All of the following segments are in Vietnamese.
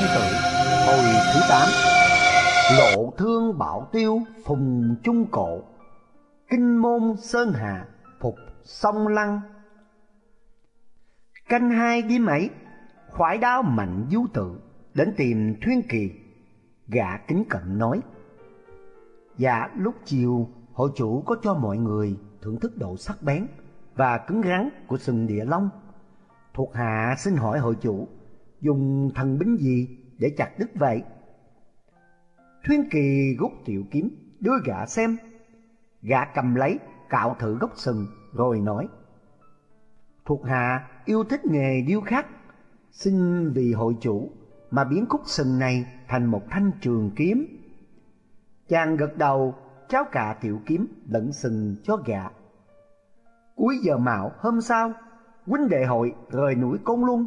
công tử, Hồi thứ 8 Lộ thương bảo tiêu, phùng trung cổ. Kinh môn sơn hà, phục sông lăng. Canh hai đêm ấy, Khoái đao mạnh du tự Đến tìm Thuyên Kỳ. Gã kính cận nói Dạ lúc chiều, Hội chủ có cho mọi người thưởng thức độ sắc bén Và cứng rắn của sừng địa long. Thuộc hạ xin hỏi hội chủ Dùng thần binh gì để chặt đứt vậy? Thuyên Kỳ rút tiểu kiếm, đưa gã xem. Gã cầm lấy, cạo thử gốc sừng, rồi nói, Thuộc hạ yêu thích nghề điêu khắc, Xin vì hội chủ mà biến khúc sừng này thành một thanh trường kiếm. Chàng gật đầu, trao cả tiểu kiếm lẫn sừng cho gã. Cuối giờ mạo hôm sau, huynh đệ hội rời núi Côn Luân.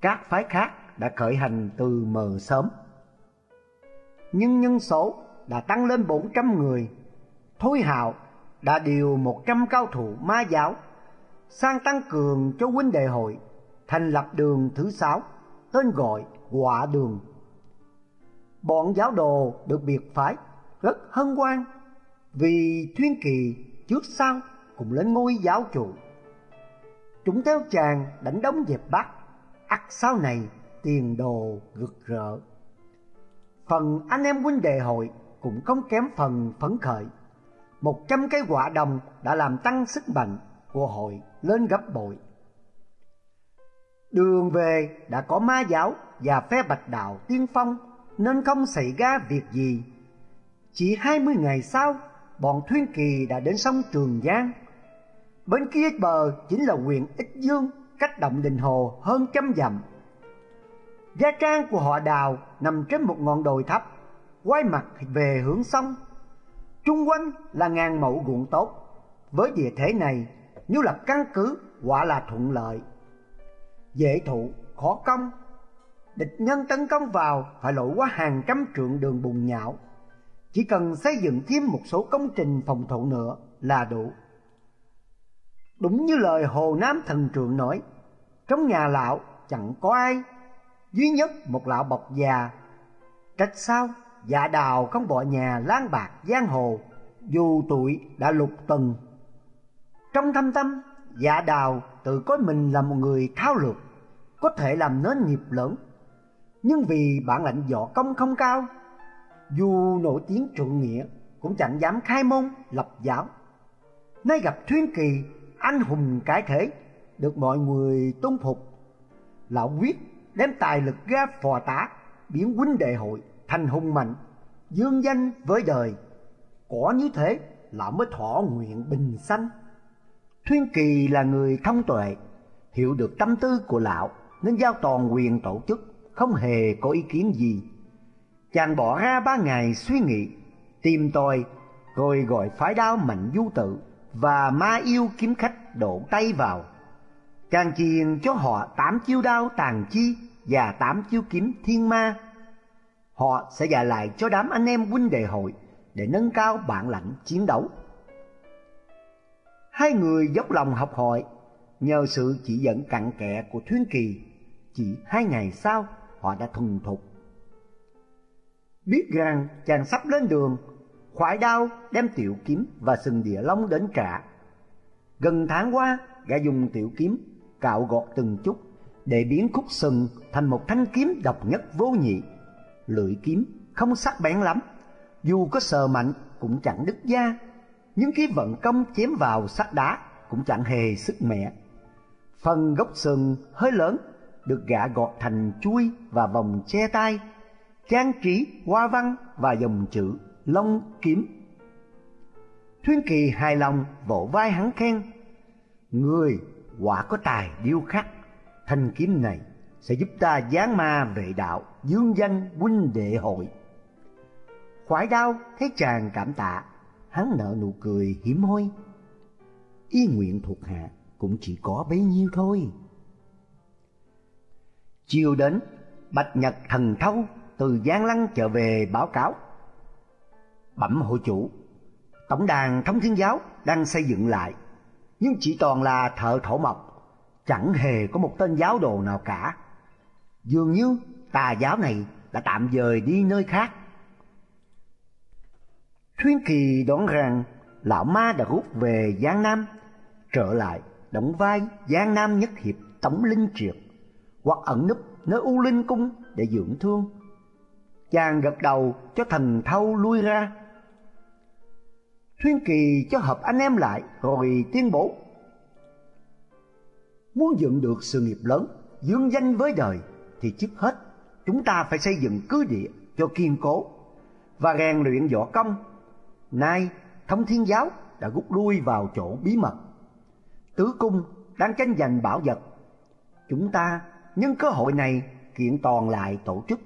Các phái khác đã khởi hành từ mờ sớm. Nhưng nhân số đã tăng lên bốn trăm người Thôi Hạo đã điều một trăm cao thủ ma giáo, sang tăng cường cho huynh đệ hội, thành lập đường thứ sáu, tên gọi quả đường. Bọn giáo đồ được biệt phái rất hân hoan vì thuyên kỳ trước sau cùng lên ngôi giáo chủ. Chúng theo chàng đánh đống dẹp bắc ắt sau này tiền đồ rực rỡ phần anh em huynh đệ hội cũng không kém phần phấn khởi một trăm cái quả đồng đã làm tăng sức mạnh của hội lên gấp bội. Đường về đã có ma giáo và phe bạch đạo tiên phong nên không xảy ra việc gì. Chỉ hai mươi ngày sau, bọn Thuyên Kỳ đã đến sông Trường Giang. Bên kia bờ chính là huyện Ích Dương, cách động đình hồ hơn trăm dặm. Gia trang của họ đào nằm trên một ngọn đồi thấp, quay mặt về hướng sông. Trung quanh là ngàn mẫu ruộng tốt. Với địa thế này, nếu lập căn cứ quả là thuận lợi. Dễ thụ, khó công. Địch nhân tấn công vào phải lội qua hàng trăm trượng đường bùn nhão. Chỉ cần xây dựng thêm một số công trình phòng thủ nữa là đủ. Đúng như lời Hồ Nam Thần Trượng nói, trong nhà lão chẳng có ai, duy nhất một lão bọc già. Cách sao dạ đào không bỏ nhà lang bạc giang hồ, dù tuổi đã lục tuần. Trong thâm tâm, dạ đào tự coi mình là một người thao lược, có thể làm nên nghiệp lớn. Nhưng vì bản lãnh võ công không cao, dù nổi tiếng trượng nghĩa cũng chẳng dám khai môn lập giáo. Nay gặp Thuyên Kỳ, anh hùng cái thể, được mọi người tôn phục. Lão quyết đem tài lực ra phò tá, biến huynh đệ hội thành hùng mạnh, dương danh với đời. Có như thế, lão mới thọ nguyện bình sanh. Thuyên Kỳ là người thông tuệ, hiểu được tâm tư của lão nên giao toàn quyền tổ chức, không hề có ý kiến gì. Chàng bỏ ra ba ngày suy nghĩ, tìm tòi, rồi gọi phái đao mạnh du tự và ma yêu kiếm khách đổ tay vào. Chàng truyền cho họ tám chiêu đao tàn chi và tám chiêu kiếm thiên ma. Họ sẽ dạy lại cho đám anh em huynh đệ hội để nâng cao bản lãnh chiến đấu. Hai người dốc lòng học hỏi, nhờ sự chỉ dẫn cặn kẽ của Thuyên Kỳ, chỉ hai ngày sau họ đã thuần thục. Biết rằng chàng sắp lên đường, khoái đao đem tiểu kiếm và sừng địa long đến trả. Gần tháng qua, gã dùng tiểu kiếm cạo gọt từng chút để biến khúc sừng thành một thanh kiếm độc nhất vô nhị. Lưỡi kiếm không sắc bén lắm, dù có sờ mạnh cũng chẳng đứt da, nhưng khi vận công chém vào sắt đá cũng chẳng hề sức mẻ. Phần gốc sừng hơi lớn được gã gọt thành chuôi và vòng che tay, trang trí hoa văn và dòng chữ Long Kiếm. Thuyên Kỳ hài lòng vỗ vai hắn khen, Người quả có tài điêu khắc, thanh kiếm này sẽ giúp ta giáng ma vệ đạo, dương danh huynh đệ hội. Khoái đau thấy chàng cảm tạ, hắn nở nụ cười hiếm hoi. Y nguyện thuộc hạ cũng chỉ có bấy nhiêu thôi. Chiều đến, Bạch Nhật thần thâu từ Giang Lăng trở về báo cáo. Bẩm hội chủ, tổng đàn thống thiên giáo đang xây dựng lại, nhưng chỉ toàn là thợ thổ mộc, chẳng hề có một tên giáo đồ nào cả. Dường như tà giáo này đã tạm dời đi nơi khác. Thuyên Kỳ đoán rằng lão ma đã rút về Giang Nam, trở lại đóng vai Giang Nam nhất hiệp tổng Linh Triệt, hoặc ẩn núp nơi U Linh Cung để dưỡng thương. Chàng gật đầu cho thần thâu lui ra. Thuyên Kỳ cho hợp anh em lại rồi tuyên bố. Muốn dựng được sự nghiệp lớn, dương danh với đời thì trước hết chúng ta phải xây dựng cứ địa cho kiên cố và rèn luyện võ công. Nay, thông thiên giáo đã rút lui vào chỗ bí mật. Tứ cung đang tranh giành bảo vật. Chúng ta nhân cơ hội này kiện toàn lại tổ chức.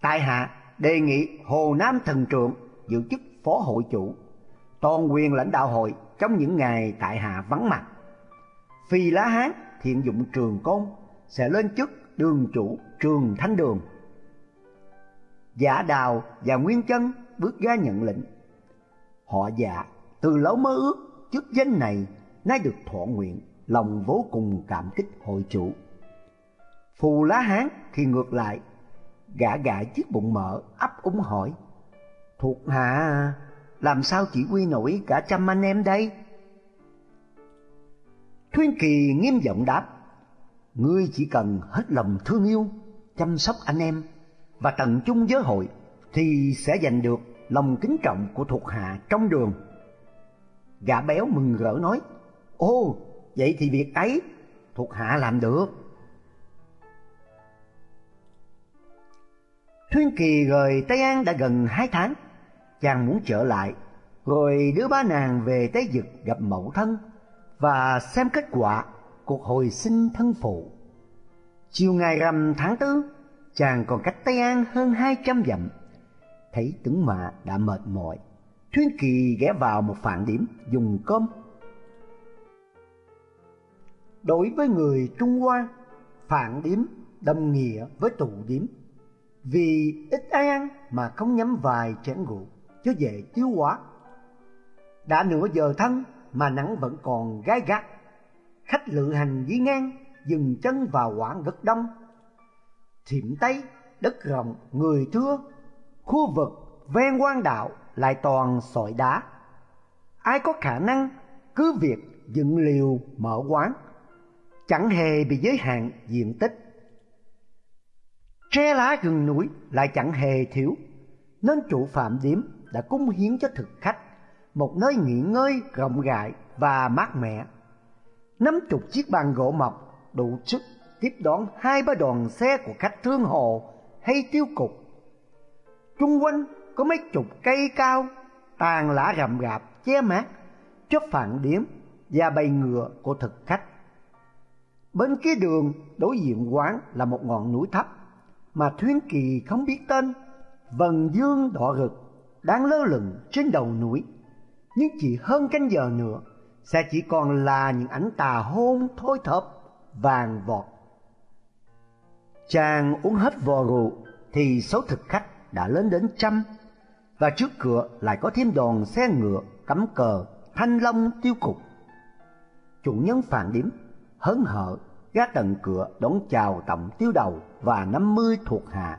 Tại hạ đề nghị Hồ Nam Thần Trượng giữ chức phó hội chủ, toàn quyền lãnh đạo hội trong những ngày tại hạ vắng mặt. Phi Lá Hán thiện dụng trường công sẽ lên chức đường chủ trường thánh đường. Giả đào và nguyên chân bước ra nhận lệnh. Họ dạ từ lâu mơ ước chức danh này nay được thọ nguyện, lòng vô cùng cảm kích hội chủ. Phù lá hán thì ngược lại, gã gãi chiếc bụng mỡ ấp úng hỏi. Thuộc hạ làm sao chỉ huy nổi cả trăm anh em đây? Thuyên Kỳ nghiêm giọng đáp, ngươi chỉ cần hết lòng thương yêu, chăm sóc anh em và tận chung với hội thì sẽ giành được lòng kính trọng của thuộc hạ trong đường. Gã béo mừng rỡ nói, ô vậy thì việc ấy thuộc hạ làm được. Thuyên Kỳ rời Tây An đã gần hai tháng, chàng muốn trở lại, rồi đưa ba nàng về Tế Dực gặp mẫu thân và xem kết quả cuộc hồi sinh thân phụ. Chiều ngày rằm tháng tư, chàng còn cách Tây An hơn hai trăm dặm. Thấy tướng mạ đã mệt mỏi, Thuyên Kỳ ghé vào một phạn điểm dùng cơm. Đối với người Trung Hoa, phạn điểm đồng nghĩa với tụ điểm. Vì ít ai ăn mà không nhắm vài chén rượu, chứ về chiếu quá. Đã nửa giờ thân mà nắng vẫn còn gai gắt. Khách lự hành dí ngang, dừng chân vào quán rất đông. Thiểm Tây, đất rộng, người thưa, khu vực ven quan đạo lại toàn sỏi đá. Ai có khả năng cứ việc dựng liều mở quán, chẳng hề bị giới hạn diện tích. Tre lá rừng núi lại chẳng hề thiếu, nên chủ phạm điếm đã cung hiến cho thực khách một nơi nghỉ ngơi rộng rãi và mát mẻ. Năm chục chiếc bàn gỗ mộc đủ sức tiếp đón hai ba đoàn xe của khách thương hồ hay tiêu cục. Trung quanh có mấy chục cây cao, tàn lá rậm rạp che mát cho phản điểm và bầy ngựa của thực khách. Bên kia đường đối diện quán là một ngọn núi thấp mà thuyền Kỳ không biết tên, vần dương đỏ rực đang lơ lửng trên đầu núi. Nhưng chỉ hơn canh giờ nữa sẽ chỉ còn là những ánh tà hôn thôi thớp vàng vọt. Chàng uống hết vò rượu thì số thực khách đã lên đến trăm và trước cửa lại có thêm đoàn xe ngựa cắm cờ thanh long tiêu cục. Chủ nhân phản điểm hớn hở ra tận cửa đón chào tổng tiêu đầu và năm mươi thuộc hạ.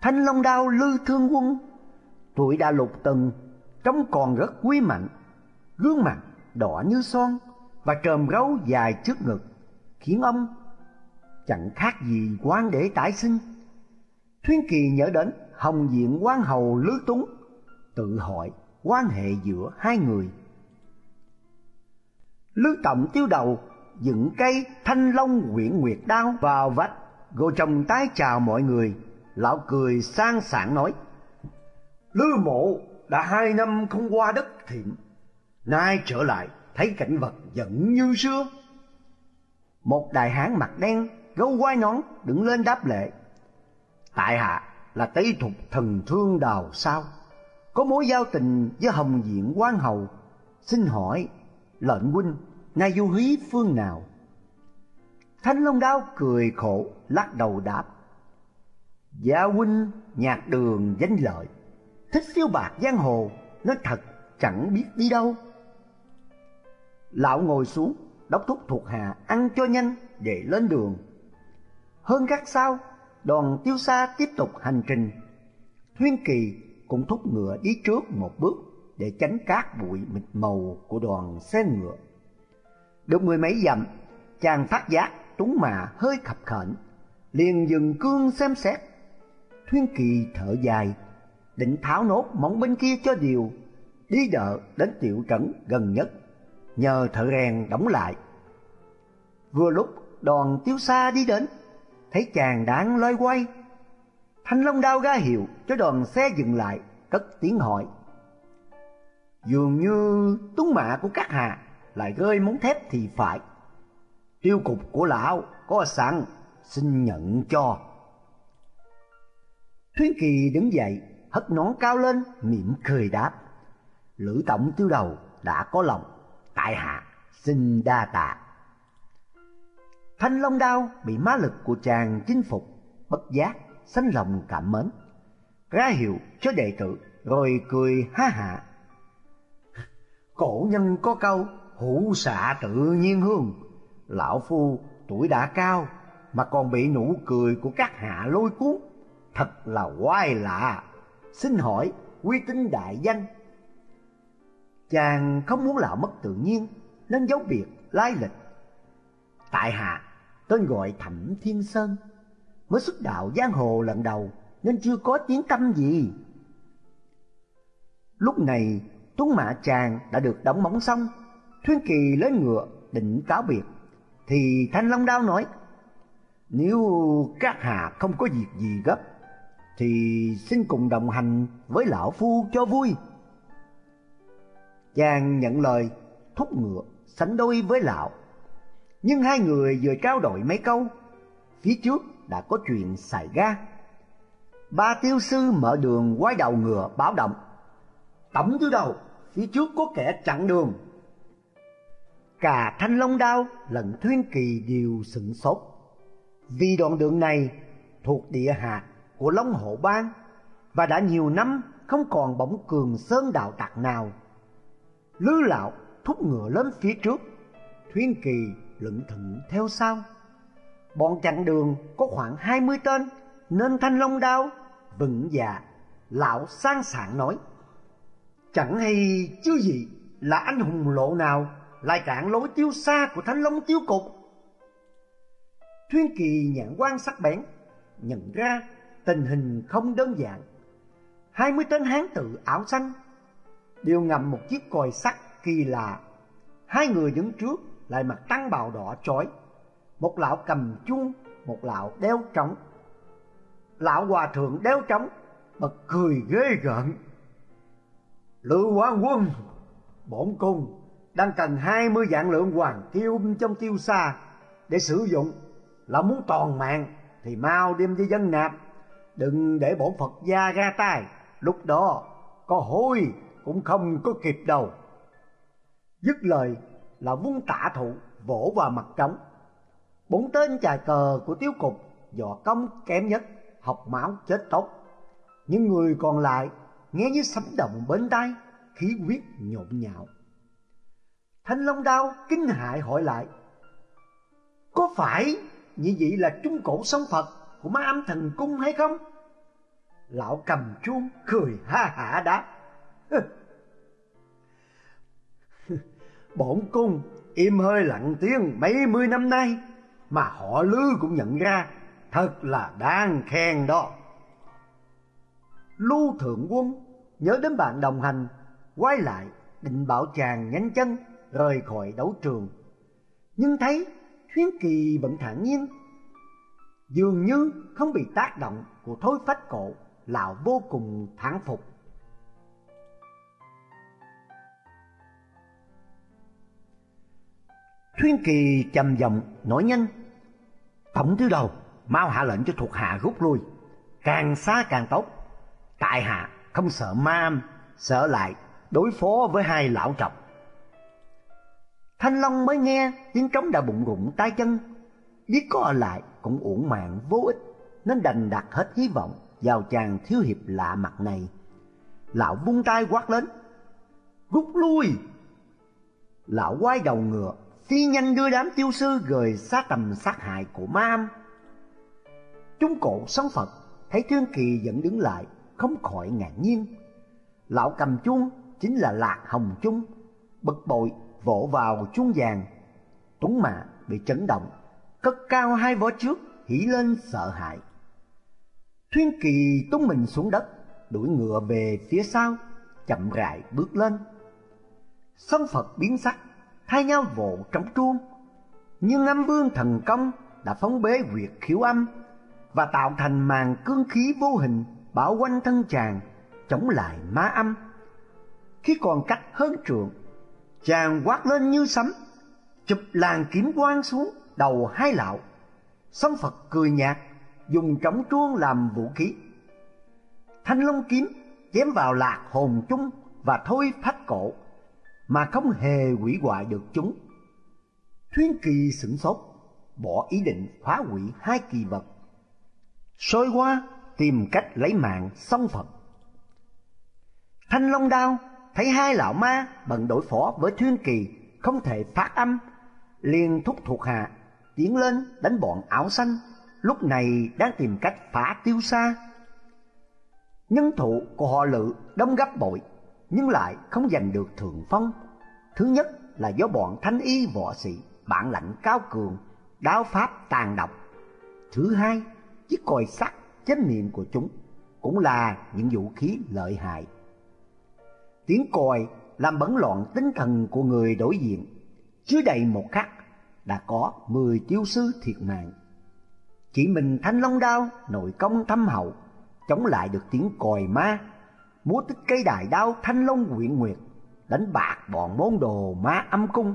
Thanh long đao lư thương quân, tuổi đã lục tầng, trông còn rất quý mạnh, gương mặt đỏ như son và tròm râu dài trước ngực, khiến ông chẳng khác gì quan để tái sinh. Thuyên Kỳ nhớ đến hồng diện quan hầu lứa túng, tự hỏi quan hệ giữa hai người. Lư Tổng tiêu đầu dựng cây thanh long quyển nguyệt đao vào vách, rồi trồng tái chào mọi người. Lão cười sang sảng nói, Lư mộ đã hai năm không qua đất thiện, nay trở lại thấy cảnh vật vẫn như xưa. Một đại hán mặt đen, gấu quai nón đứng lên đáp lệ. Tại hạ là Tây Thục thần thương đào sao, có mối giao tình với Hồng Diện quan hầu, xin hỏi lệnh huynh nay du hí phương nào? Thanh Long Đao cười khổ, lắc đầu đáp. Gia huynh nhạc đường danh lợi, thích siêu bạc giang hồ, nó thật chẳng biết đi đâu. Lão ngồi xuống, đốc thúc thuộc hạ ăn cho nhanh để lên đường. Hơn các sao đoàn tiêu xa tiếp tục hành trình. Thuyên Kỳ cũng thúc ngựa đi trước một bước để tránh cát bụi mịt màu của đoàn xe ngựa. Được mười mấy dặm, chàng phát giác túng Mà hơi khập khẩn, liền dừng cương xem xét. Thuyên Kỳ thở dài, định tháo nốt móng bên kia cho điều, đi đợ đến tiểu trấn gần nhất, nhờ thợ rèn đóng lại. Vừa lúc đoàn tiêu xa đi đến, thấy chàng đang loay quay. Thanh Long đao ra hiệu cho đoàn xe dừng lại, cất tiếng hỏi. Dường như tuấn mạ của các hạ lại rơi móng thép thì phải. Tiêu cục của lão có sẵn, xin nhận cho. Thuyên Kỳ đứng dậy, hất nón cao lên, mỉm cười đáp. Lữ tổng tiêu đầu đã có lòng, tại hạ xin đa tạ. Thanh long đao bị má lực của chàng chinh phục, bất giác, sanh lòng cảm mến. Ra hiệu cho đệ tử, rồi cười ha hạ. Cổ nhân có câu, hữu xạ tự nhiên hương. Lão phu tuổi đã cao, mà còn bị nụ cười của các hạ lôi cuốn. Thật là quái lạ. Xin hỏi, uy tín đại danh. Chàng không muốn lão mất tự nhiên, nên giấu biệt lai lịch. Tại hạ tên gọi Thẩm Thiên Sơn, mới xuất đạo giang hồ lần đầu nên chưa có tiếng tâm gì. Lúc này, Tuấn Mã chàng đã được đóng móng xong, Thuyên Kỳ lên ngựa định cáo biệt, thì Thanh Long Đao nói, nếu các hạ không có việc gì gấp, thì xin cùng đồng hành với lão phu cho vui. Chàng nhận lời, thúc ngựa, sánh đôi với lão nhưng hai người vừa trao đổi mấy câu, phía trước đã có chuyện xảy ra. Ba tiêu sư mở đường quay đầu ngựa báo động. Tổng thứ đầu, phía trước có kẻ chặn đường. Cả thanh long đao lẫn thuyên kỳ đều sửng sốt. Vì đoạn đường này thuộc địa hạt của Long Hộ Bang và đã nhiều năm không còn bóng cường sơn đạo tặc nào. Lư lão thúc ngựa lên phía trước, thuyên kỳ lững thững theo sau. Bọn chặn đường có khoảng hai mươi tên, nên thanh long đao, vững dạ, lão sang sảng nói. Chẳng hay chứ gì là anh hùng lộ nào lại cản lối tiêu xa của thanh long tiêu cục. Thuyên kỳ nhãn quan sắc bén, nhận ra tình hình không đơn giản. Hai mươi tên hán tự áo xanh đều ngầm một chiếc còi sắt kỳ lạ. Hai người đứng trước lại mặc tăng bào đỏ chói. Một lão cầm chuông, một lão đeo trống. Lão hòa thượng đeo trống, bật cười ghê gợn. Lữ quan quân, bổn cung, đang cần hai mươi vạn lượng hoàng tiêu trong tiêu xa để sử dụng. Là muốn toàn mạng thì mau đem đi dân nạp đừng để bổn phật gia ra tay lúc đó có hối cũng không có kịp đâu dứt lời là vung tả thụ vỗ vào mặt trống. Bốn tên chài cờ của tiêu cục dọ công kém nhất, học máu chết tốt. Những người còn lại nghe như sấm động bên tai, khí huyết nhộn nhạo. Thanh Long Đao kinh hại hỏi lại, có phải như vậy là trung cổ sông Phật của ma âm thần cung hay không? Lão cầm chuông cười ha hả đáp, bổn cung im hơi lặng tiếng mấy mươi năm nay mà họ lư cũng nhận ra thật là đáng khen đó. Lưu thượng quân nhớ đến bạn đồng hành quay lại định bảo chàng nhanh chân rời khỏi đấu trường. Nhưng thấy thuyến kỳ vẫn thản nhiên dường như không bị tác động của thối phách cổ, lão vô cùng thán phục. Thuyên Kỳ trầm giọng nói nhanh, Tổng thứ đầu, Mau hạ lệnh cho thuộc hạ rút lui. Càng xa càng tốt. Tại hạ không sợ ma Sợ lại đối phó với hai lão trọc. Thanh Long mới nghe, tiếng trống đã bụng rụng, tay chân Biết có ở lại cũng uổng mạng vô ích Nên đành đặt hết hy vọng vào chàng thiếu hiệp lạ mặt này Lão vung tay quát lên Rút lui Lão quay đầu ngựa phi nhanh đưa đám tiêu sư rời xa tầm sát hại của ma âm. Trung cổ sống Phật thấy thương Kỳ vẫn đứng lại, không khỏi ngạc nhiên. Lão cầm chuông chính là Lạc Hồng Trung, bực bội vỗ vào chuông vàng. Tuấn Mạ bị chấn động, cất cao hai vó trước, hỉ lên sợ hãi. Thuyên Kỳ tung mình xuống đất, đuổi ngựa về phía sau, chậm rãi bước lên. Song Phật biến sắc, thay nhau vỗ trống chuông. Nhưng âm Vương thần công đã phóng bế huyệt khiếu âm và tạo thành màn cương khí vô hình bảo quanh thân chàng chống lại ma âm. Khi còn cách hơn trượng, chàng quát lên như sấm, chụp làn kiếm quang xuống đầu hai lão. Song Phật cười nhạt, dùng trống chuông làm vũ khí. Thanh long kiếm chém vào lạc hồn chúng và thôi phách cổ, mà không hề hủy hoại được chúng. Thuyên kỳ sửng sốt, bỏ ý định phá hủy hai kỳ vật. Sôi qua tìm cách lấy mạng xong Phật. Thanh Long Đao thấy hai lão ma bận đối phó với Thuyên Kỳ không thể phát âm, liền thúc thuộc hạ tiến lên đánh bọn áo xanh, lúc này đang tìm cách phá tiêu xa. Nhân thụ của họ lự đông gấp bội, nhưng lại không giành được thượng phong. Thứ nhất là do bọn thanh y võ sĩ bản lãnh cao cường, đao pháp tàn độc. Thứ hai, chiếc còi sắt trên miệng của chúng cũng là những vũ khí lợi hại. Tiếng còi làm bấn loạn tinh thần của người đối diện. Chưa đầy một khắc đã có mười chiếu sư thiệt mạng. Chỉ mình Thanh Long Đao nội công thâm hậu, chống lại được tiếng còi ma, múa tích cây đài đao Thanh Long quyện nguyệt, đánh bạc bọn môn đồ ma âm cung.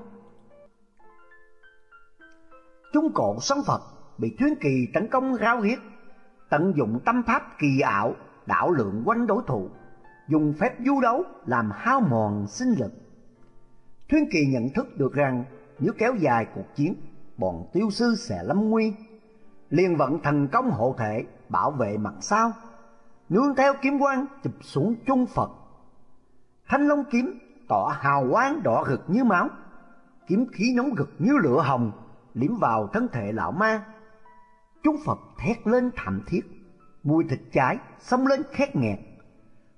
Trung cổ song Phật bị Thuyên Kỳ tấn công rao riết, tận dụng tâm pháp kỳ ảo đảo lượng quanh đối thủ, dùng phép du đấu làm hao mòn sinh lực. Thuyên Kỳ nhận thức được rằng nếu kéo dài cuộc chiến, bọn tiêu sư sẽ lâm nguy. liền vận thần công hộ thể bảo vệ mặt sau, nương theo kiếm quang chụp xuống trung Phật. Thanh Long kiếm tỏ hào quang đỏ rực như máu, kiếm khí nóng rực như lửa hồng liếm vào thân thể lão ma. Chúng Phật thét lên thảm thiết, mùi thịt cháy xông lên khét nghẹt.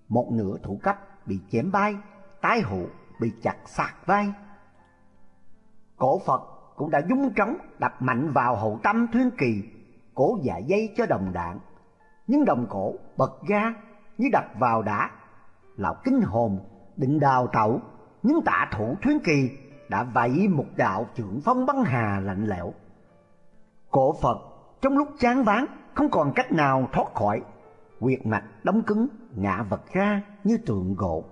Một nửa thủ cấp bị chém bay, tái hụ bị chặt sạc vai. Cổ Phật cũng đã dung trống đập mạnh vào hậu tâm Thuyên Kỳ, cổ dạ dây cho đồng đạn. Nhưng đồng cổ bật ra như đập vào đá. Lão kinh hồn định đào tẩu, nhưng tạ thủ Thuyên Kỳ đã vẫy một đạo trưởng phong băng hà lạnh lẽo. Cổ Phật trong lúc chán ván không còn cách nào thoát khỏi, quyệt mạch đóng cứng ngã vật ra như tượng gỗ.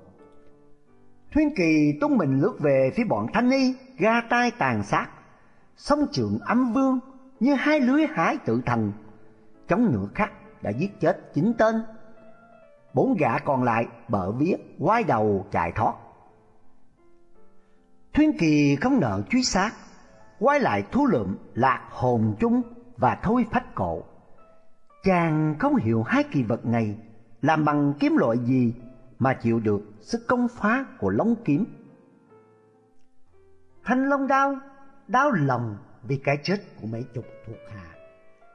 Thuyên Kỳ tung mình lướt về phía bọn Thanh Ni, ga tay tàn sát. Song trường âm vương như hai lưới hái tự thần, chống nửa khắc đã giết chết chín tên. Bốn gã còn lại bợ vía quay đầu chạy thoát. Thuyên Kỳ không nợ truy sát, quay lại thu lượm lạc hồn chung và thôi phách cổ. Chàng không hiểu hai kỳ vật này làm bằng kiếm loại gì mà chịu được sức công phá của lóng kiếm. Thanh long đau, đau lòng vì cái chết của mấy chục thuộc hạ.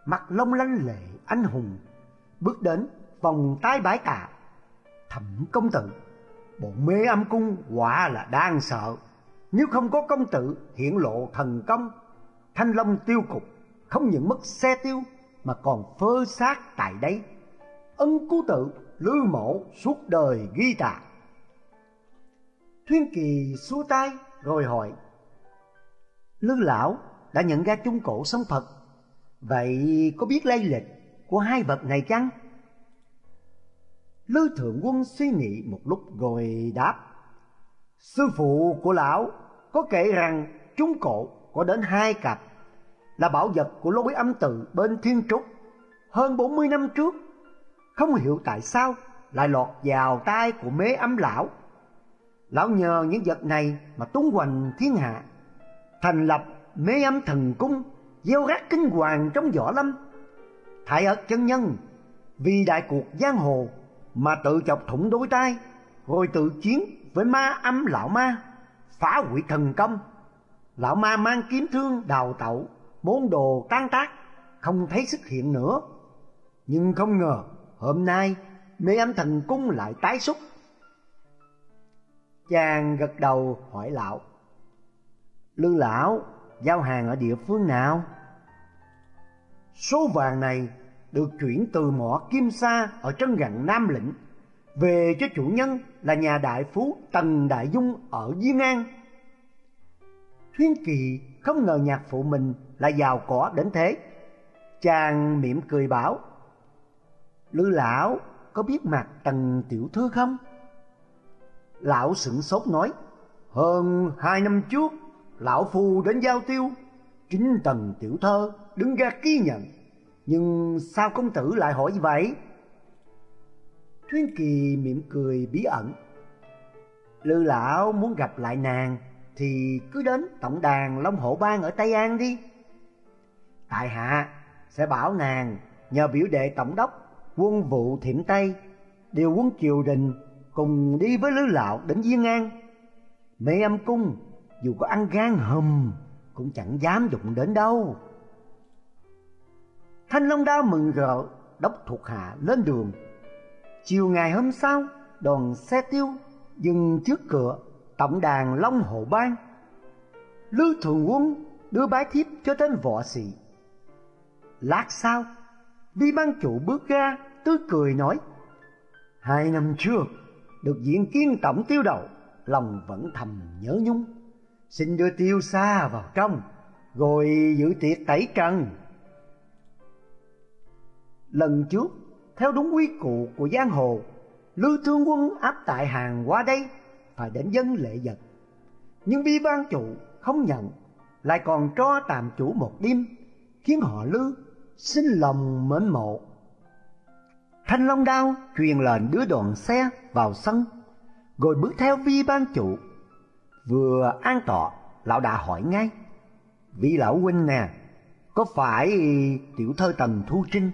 Mặt lông lanh lệ anh hùng, bước đến vòng tay bái tạ. Thẩm công tử, bộ mê âm cung quả là đang sợ. Nếu không có công tử hiện lộ thần công, thanh long tiêu cục không những mất xe tiêu mà còn phơ xác tại đây. Ân cứu tự lư mộ suốt đời ghi tạc. Thuyên Kỳ xua tay rồi hỏi Lư lão đã nhận ra trung cổ sống Phật. Vậy có biết lây lịch của hai vật này chăng? Lư Thượng Quân suy nghĩ một lúc rồi đáp, Sư phụ của lão có kể rằng trung cổ có đến hai cặp, Là bảo vật của lối âm tự bên Thiên Trúc. Hơn 40 năm trước, Không hiểu tại sao lại lọt vào tay của mế âm lão. Lão nhờ những vật này mà tung hoành thiên hạ. Thành lập mê âm thần cung, Gieo rắc kinh hoàng trong võ lâm Thái ất chân nhân, Vì đại cuộc giang hồ Mà tự chọc thủng đôi tay Rồi tự chiến với ma âm lão ma, Phá hủy thần công Lão ma mang kiếm thương, đào tẩu Món đồ tan tác, Không thấy xuất hiện nữa Nhưng không ngờ hôm nay mê âm thần cung lại tái xuất. Chàng gật đầu hỏi lão. Lư lão, giao hàng ở địa phương nào? Số vàng này được chuyển từ mỏ Kim Sa ở chân gặn Nam Lĩnh về cho chủ nhân là nhà đại phú Tần Đại Dung ở Diên An. Thuyên Kỳ không ngờ nhạc phụ mình là giàu có đến thế. Chàng mỉm cười bảo, Lư lão có biết mặt Tần Tiểu Thư không? Lão sửng sốt nói, hơn hai năm trước, lão phu đến giao tiêu, chính Tần Tiểu Thơ đứng ra ký nhận. Nhưng sao công tử lại hỏi như vậy? Thuyên Kỳ mỉm cười bí ẩn. Lư lão muốn gặp lại nàng thì cứ đến tổng đàn Long Hộ Bang ở Tây An đi. Tại hạ sẽ bảo nàng nhờ biểu đệ tổng đốc quân vụ thiểm Tây điều quân triều đình cùng đi với Lư lão đến Diên An. Mẹ âm cung dù có ăn gan hùm cũng chẳng dám đụng đến đâu. Thanh Long Đao mừng rỡ đốc thuộc hạ lên đường Chiều ngày hôm sau, đoàn xe tiêu dừng trước cửa tổng đàn Long hộ Bang. Lưu Thường Quân đưa bái thiếp cho tên võ sĩ. Lát sau, vi ban chủ bước ra, tươi cười nói, Hai năm trước, được diện kiến tổng tiêu đầu, lòng vẫn thầm nhớ nhung. Xin đưa tiêu xa vào trong, rồi giữ tiệc tẩy trần. Lần trước, theo đúng quy củ của giang hồ, Lưu Thương Quân áp tại hàng qua đây phải đến dân lệ vật. Nhưng bi ban chủ không nhận, lại còn cho tạm chủ một đêm, khiến họ lư xin lòng mến mộ. Thanh Long Đao truyền lệnh đưa đoàn xe vào sân, rồi bước theo vi ban chủ. Vừa an tọa, lão đã hỏi ngay, vị lão huynh nè, có phải tiểu thơ tần Thu Trinh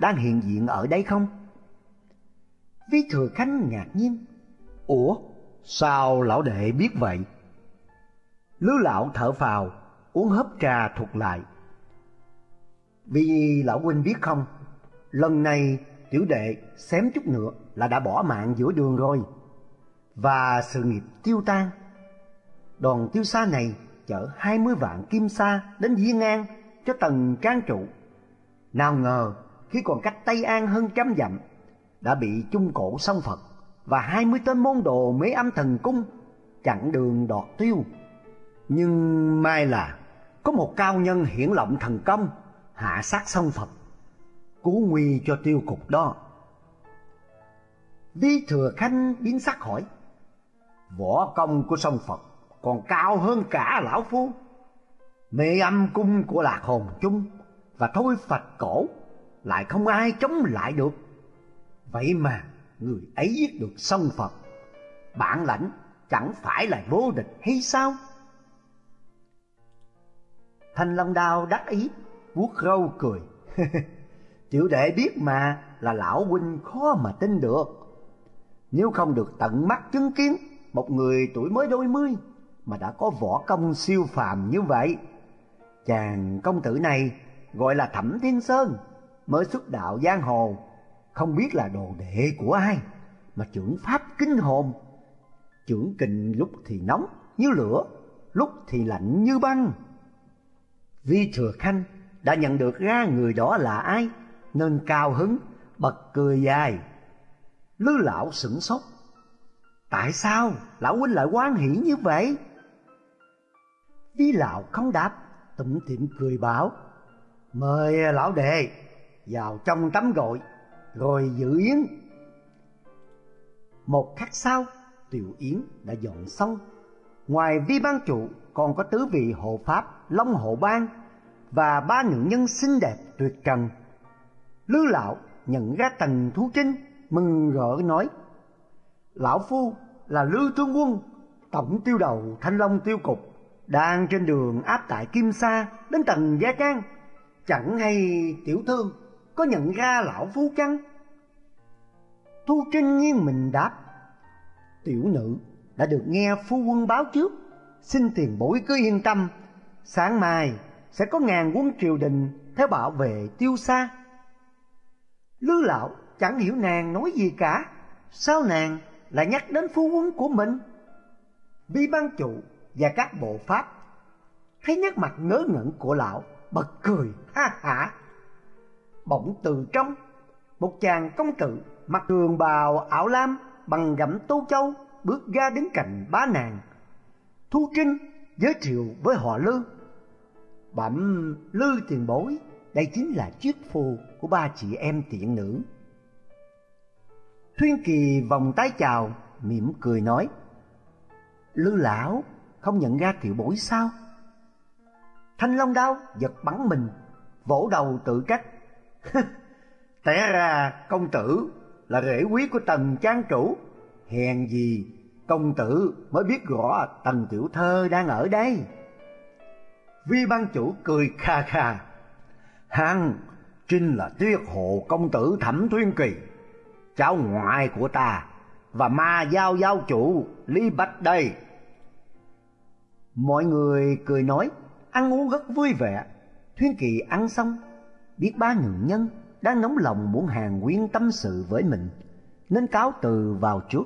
đang hiện diện ở đây không? Vi Thừa khánh ngạc nhiên. Ủa, sao lão đệ biết vậy? Lứa lão thở phào, uống hớp trà thuộc lại. Vì lão huynh biết không, lần này tiểu đệ xém chút nữa là đã bỏ mạng giữa đường rồi. Và sự nghiệp tiêu tan. Đoàn tiêu xa này chở hai mươi vạn kim sa đến Diên An cho tầng trang trụ. Nào ngờ khi còn cách Tây An hơn trăm dặm, đã bị chung cổ song Phật và hai mươi tên môn đồ mấy âm thần cung chặn đường đọt tiêu. Nhưng may là có một cao nhân hiển lộng thần công hạ sát song Phật, cứu nguy cho tiêu cục đó. Vi Thừa Khanh biến sắc hỏi, võ công của song Phật còn cao hơn cả lão phu. Mê âm cung của lạc hồn chung và thôi Phật cổ lại không ai chống lại được. Vậy mà người ấy giết được song Phật, bản lãnh chẳng phải là vô địch hay sao? Thanh Long Đao đắc ý, vuốt râu cười. Tiểu đệ biết mà là lão huynh khó mà tin được. Nếu không được tận mắt chứng kiến một người tuổi mới đôi mươi mà đã có võ công siêu phàm như vậy, chàng công tử này gọi là Thẩm Thiên Sơn mới xuất đạo giang hồ, không biết là đồ đệ của ai, mà trưởng pháp kinh hồn. Trưởng kình lúc thì nóng như lửa, lúc thì lạnh như băng. Vi Thừa Khanh đã nhận được ra người đó là ai, nên cao hứng, bật cười dài. Lư lão sửng sốt. Tại sao lão huynh lại quan hỷ như vậy? Vi lão không đáp, tủm tỉm cười bảo. Mời lão đệ vào trong tắm gội rồi dự yến. Một khắc sau, tiểu yến đã dọn xong. Ngoài vi ban chủ còn có tứ vị hộ pháp Long Hộ Ban và ba nữ nhân xinh đẹp tuyệt trần. Lư lão nhận ra Tần Thú Trinh mừng rỡ nói: "Lão phu là Lư Tướng Quân, tổng tiêu đầu Thanh Long tiêu cục, đang trên đường áp tại Kim Sa đến tầng Gia Trang, chẳng hay tiểu thư có nhận ra lão phu chăng? Thu Trinh nhiên mình đáp, tiểu nữ đã được nghe phu quân báo trước, xin tiền bối cứ yên tâm, sáng mai sẽ có ngàn quân triều đình theo bảo vệ tiêu xa. Lư lão chẳng hiểu nàng nói gì cả, sao nàng lại nhắc đến phu quân của mình? Vi ban chủ và các bộ pháp thấy nét mặt ngớ ngẩn của lão bật cười ha hả. Bỗng từ trong một chàng công tử mặc trường bào ảo lam bằng gẫm tô châu bước ra đứng cạnh bá nàng. Thu Trinh giới thiệu với họ Lư. Bẩm Lư tiền bối, đây chính là chiếc phù của ba chị em tiện nữ. Thuyên Kỳ vòng tay chào, mỉm cười nói. Lư lão không nhận ra tiểu bối sao? Thanh Long đao giật bắn mình, vỗ đầu tự trách. Té ra công tử là rể quý của tần trang chủ, hèn gì công tử mới biết rõ tần tiểu thơ đang ở đây. Vi ban chủ cười kha kha. Hắn chính là tuyết hộ công tử thẩm thuyên kỳ, cháu ngoại của ta và ma giao giao chủ Lý bách đây. Mọi người cười nói, ăn uống rất vui vẻ. Thuyên Kỳ ăn xong, biết ba ngự nhân đang nóng lòng muốn hàng quyên tâm sự với mình, nên cáo từ vào trước.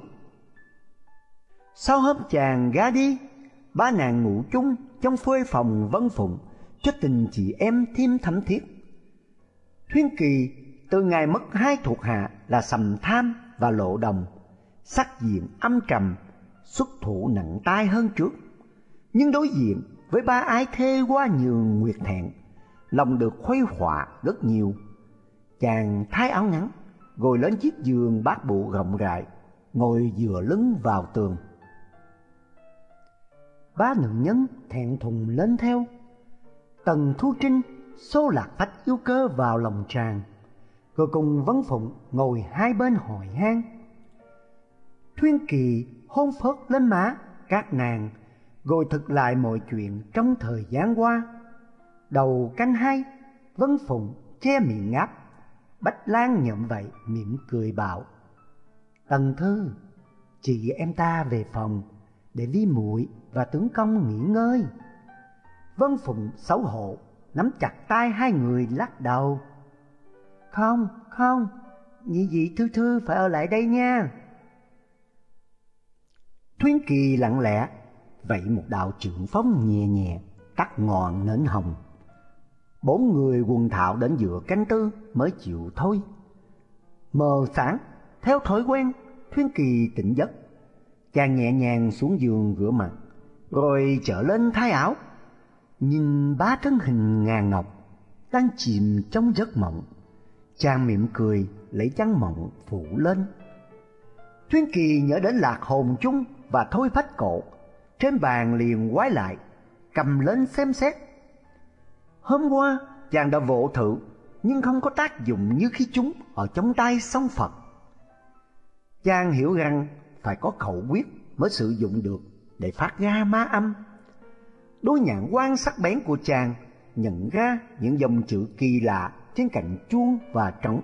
Sau hôm chàng gá đi, ba nàng ngủ chung trong phơi phòng vân phụng, cho tình chị em thêm thắm thiết. Thuyên Kỳ từ ngày mất hai thuộc hạ là Sầm Tham và Lộ Đồng, sắc diện âm trầm, xuất thủ nặng tay hơn trước. Nhưng đối diện với ba ái thê qua nhường nguyệt thẹn, lòng được khuây khỏa rất nhiều. Chàng thái áo ngắn, ngồi lên chiếc giường bát bụ rộng rãi, ngồi dựa lưng vào tường. Ba nữ nhân thẹn thùng lên theo. Tần Thu Trinh xô lạc phách yêu cơ vào lòng chàng rồi cùng vấn phụng ngồi hai bên hội han. Thuyên Kỳ hôn phớt lên má các nàng, rồi thực lại mọi chuyện trong thời gian qua. Đầu canh hai, Vân Phụng che miệng ngáp, Bách Lan nhận vậy mỉm cười bảo. Tần Thư, chị em ta về phòng để vi muội và tướng công nghỉ ngơi. Vân Phụng xấu hổ, nắm chặt tay hai người lắc đầu. Không, không, nhị dị thư thư phải ở lại đây nha. Thuyến Kỳ lặng lẽ, vậy một đạo trưởng phóng nhẹ nhẹ, tắt ngọn nến hồng. Bốn người quần thạo đến giữa cánh tư mới chịu thôi. Mờ sáng, theo thói quen, Thuyên Kỳ tỉnh giấc. Chàng nhẹ nhàng xuống giường rửa mặt, rồi trở lên thay áo. Nhìn ba thân hình ngàn ngọc đang chìm trong giấc mộng. Chàng mỉm cười lấy chăn mộng phủ lên. Thuyên Kỳ nhớ đến lạc hồn chung và thôi phách cổ. Trên bàn liền quái lại, cầm lên xem xét. Hôm qua chàng đã vỗ thử nhưng không có tác dụng như khi chúng ở trong tay song Phật. Chàng hiểu rằng phải có khẩu quyết mới sử dụng được để phát ra ma âm. Đôi nhãn quan sắc bén của chàng nhận ra những dòng chữ kỳ lạ trên cạnh chuông và trống.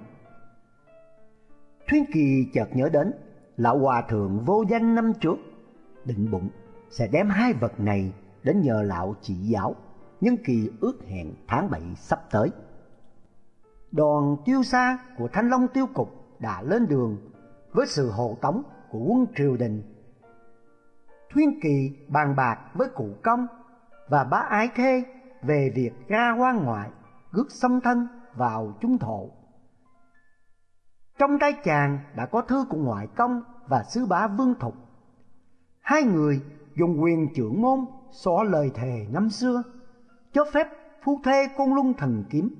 Thuyên Kỳ chợt nhớ đến lão hòa thượng vô danh năm trước, định bụng sẽ đem hai vật này đến nhờ lão chỉ giáo, nhân kỳ ước hẹn tháng bảy sắp tới. Đoàn tiêu xa của Thanh Long tiêu cục đã lên đường với sự hộ tống của quân triều đình. Thuyên Kỳ bàn bạc với cụ công và bá ái thê về việc ra quan ngoại, gước xâm thân vào trung thổ. Trong tay chàng đã có thư của ngoại công và sứ bá Vương Thục. Hai người dùng quyền trưởng môn xóa lời thề năm xưa, cho phép phu thê côn luân thần kiếm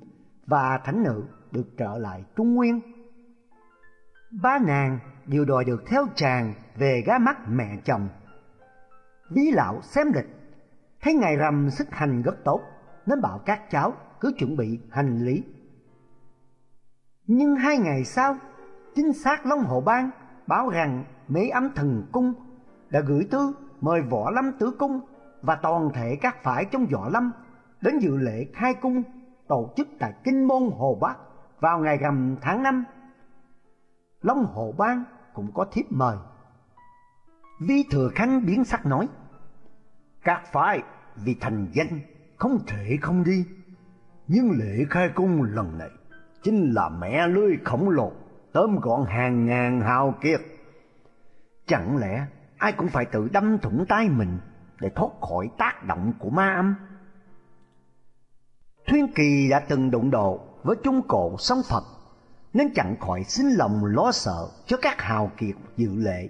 và thánh nữ được trở lại Trung Nguyên. Ba nàng đều đòi được theo chàng về gá mắt mẹ chồng. bí lão xem lịch, thấy ngày rằm sức hành rất tốt, nên bảo các cháu cứ chuẩn bị hành lý. Nhưng hai ngày sau, chính xác Long Hồ Bang báo rằng mấy ấm thần cung đã gửi thư mời võ lâm tứ cung và toàn thể các phái trong võ lâm đến dự lễ khai cung tổ chức tại Kinh Môn Hồ Bắc vào ngày rằm tháng năm. Long Hồ Bang cũng có thiếp mời. Vi Thừa Khanh biến sắc nói, các phái vì thành danh không thể không đi, nhưng lễ khai cung lần này chính là mẹ lưới khổng lồ tóm gọn hàng ngàn hào kiệt. Chẳng lẽ ai cũng phải tự đâm thủng tay mình để thoát khỏi tác động của ma âm? Thuyên Kỳ đã từng đụng độ với trung cổ song Phật nên chẳng khỏi xin lòng lo sợ cho các hào kiệt dự lệ.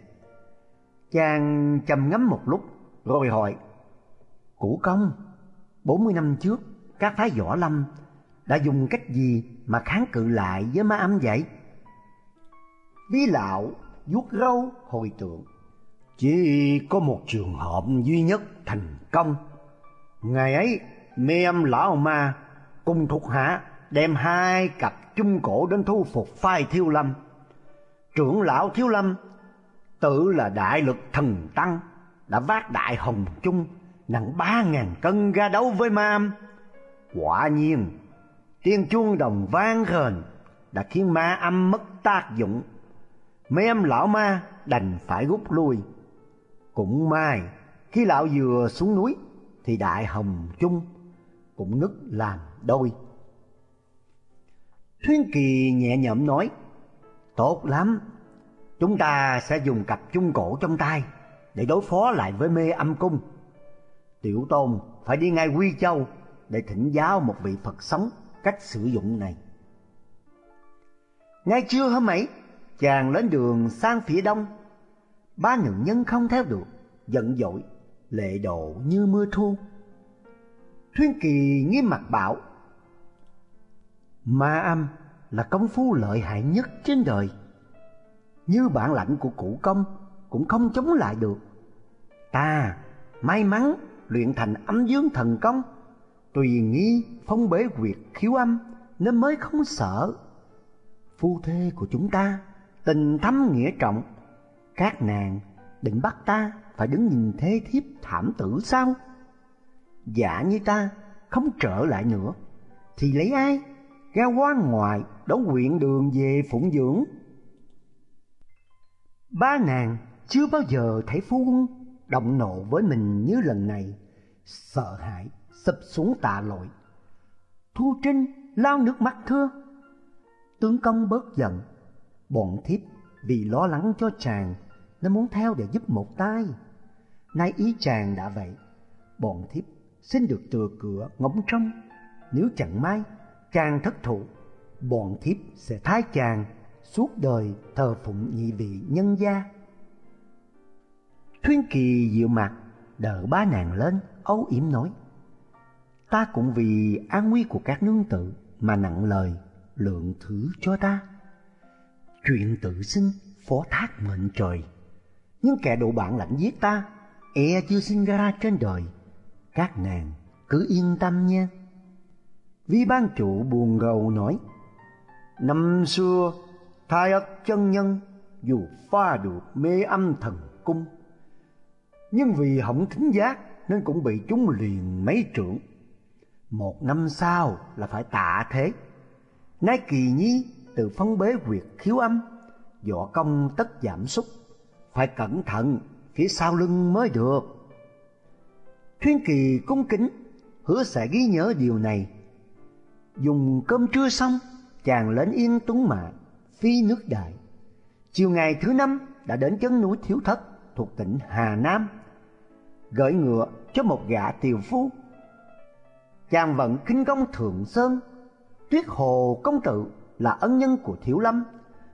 Chàng trầm ngắm một lúc rồi hỏi: "Cụ công, 40 năm trước các phái võ lâm đã dùng cách gì mà kháng cự lại với ma âm vậy?" Bí lão vuốt râu hồi tưởng chỉ có một trường hợp duy nhất thành công. Ngày ấy, mê âm lão ma cùng thuộc hạ đem hai cặp chung cổ đến thu phục phai thiêu lâm. Trưởng lão thiếu lâm, tự là đại lực thần tăng, Đã vác đại hồng chung, nặng ba ngàn cân ra đấu với ma âm. Quả nhiên tiên chuông đồng vang rền, đã khiến ma âm mất tác dụng. Mấy em lão ma đành phải rút lui. Cũng may, khi lão vừa xuống núi thì đại hồng chung cũng nứt làm đôi. Thuyên Kỳ nhẹ nhõm nói, tốt lắm, chúng ta sẽ dùng cặp chung cổ trong tay để đối phó lại với mê âm cung. Tiểu Tôn phải đi ngay Quy Châu để thỉnh giáo một vị Phật sống cách sử dụng này. Ngay trưa hôm ấy, chàng lên đường sang phía đông ba nữ nhân không theo được, giận dỗi, lệ độ như mưa thu. Thuyên kỳ nghiêm mặt bảo, ma âm là công phu lợi hại nhất trên đời. Như bản lãnh của cụ công cũng không chống lại được. Ta may mắn luyện thành âm dương thần công, tùy nghi phong bế quyệt khiếu âm nên mới không sợ. Phu thê của chúng ta tình thâm nghĩa trọng các nàng, định bắt ta phải đứng nhìn thế thiếp thảm tử sao? Giả như ta, không trở lại nữa, thì lấy ai? Ra qua ngoài đón quyện đường về phụng dưỡng. Ba nàng chưa bao giờ thấy phu quân động nộ với mình như lần này, sợ hãi sập xuống tạ lội thu trinh lao nước mắt thưa. Tướng công bớt giận, Bọn thiếp vì lo lắng cho chàng nên muốn theo để giúp một tay. Nay ý chàng đã vậy. Bọn thiếp, xin được tựa cửa ngóng trong Nếu chẳng may, chàng thất thủ, Bọn thiếp sẽ thái chàng Suốt đời thờ phụng nhị vị nhân gia. Thuyên kỳ dịu mặt Đỡ ba nàng lên, âu yếm nói, Ta cũng vì an nguy của các nương tử Mà nặng lời lượng thứ cho ta. Chuyện tự sinh phó thác mệnh trời. Nhưng kẻ độ bạn lạnh giết ta E chưa sinh ra trên đời. Các nàng cứ yên tâm nha. Vi ban chủ buồn gầu nói Năm xưa Thái ất chân nhân Dù pha được mê âm thần cung Nhưng vì hỏng thính giác Nên cũng bị chúng liền mấy trưởng. Một năm sau là phải tạ thế. Nay kỳ nhi từ phân bế quyệt khiếu âm, võ công tất giảm sút, phải cẩn thận phía sau lưng mới được. Thuyên Kỳ cung kính, hứa sẽ ghi nhớ điều này. Dùng cơm trưa xong, chàng lên yên tuấn mạ, phi nước đại. Chiều ngày thứ năm đã đến chân núi Thiếu Thất thuộc tỉnh Hà Nam, gửi ngựa cho một gã tiều phu. Chàng vận kinh công Thượng Sơn, Tuyết Hồ công tử là ân nhân của Thiếu Lâm,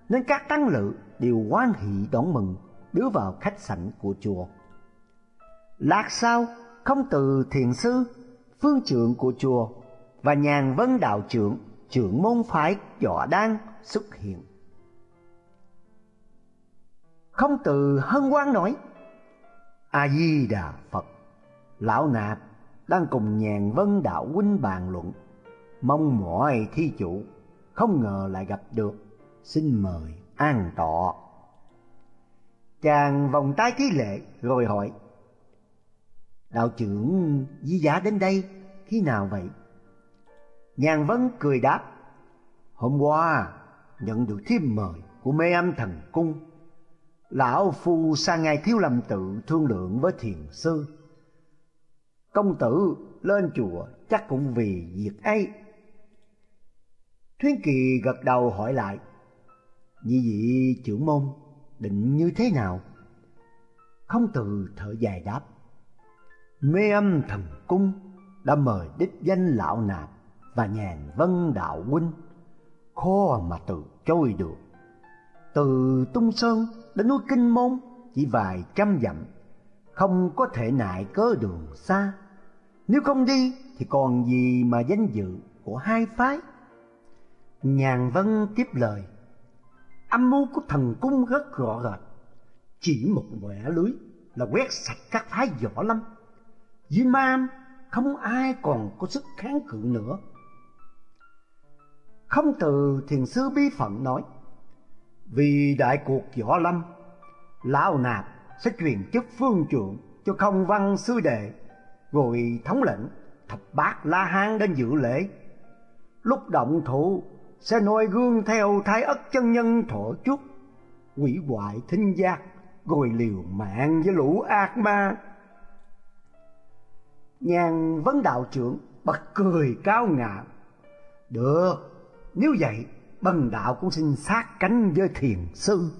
nên các tăng lự đều hoan hỷ đón mừng, đưa vào khách sảnh của chùa. Lát sau, không từ thiền sư, phương trưởng của chùa và nhàn vân đạo trưởng, trưởng môn phái võ đan xuất hiện. Không từ hân hoan nói, A Di Đà Phật, lão nạp đang cùng nhàn vân đạo huynh bàn luận, mong mỏi thi chủ không ngờ lại gặp được, xin mời an tọa. Chàng vòng tay ký lệ rồi hỏi, Đạo trưởng di giả đến đây khi nào vậy? Nhàn Vân cười đáp, Hôm qua nhận được thiếp mời của mê âm thần cung. Lão Phu sang ngày thiếu lâm tự thương lượng với thiền sư. Công tử lên chùa chắc cũng vì việc ấy thuyến Kỳ gật đầu hỏi lại, Như vậy trưởng môn định như thế nào? Không từ thở dài đáp, Mê âm thần cung đã mời đích danh lão nạp và nhàn vân đạo huynh, khó mà từ chối được. Từ Tung Sơn đến núi Kinh Môn chỉ vài trăm dặm, không có thể nại cớ đường xa. Nếu không đi thì còn gì mà danh dự của hai phái. Nhàn Vân tiếp lời, âm mưu của thần cung rất rõ rệt, chỉ một vẻ lưới là quét sạch các phái võ lâm. Dưới ma không ai còn có sức kháng cự nữa. Không từ thiền sư bi phận nói, vì đại cuộc võ lâm, lão nạp sẽ truyền chức phương trượng cho không văn sư đệ, rồi thống lệnh thập bát la hán đến dự lễ. Lúc động thủ sẽ noi gương theo thái ất chân nhân thọ chúc, quỷ hoại thính giác, rồi liều mạng với lũ ác ma. Nhàn vấn đạo trưởng bật cười cao ngạo. Được, nếu vậy bần đạo cũng xin sát cánh với thiền sư.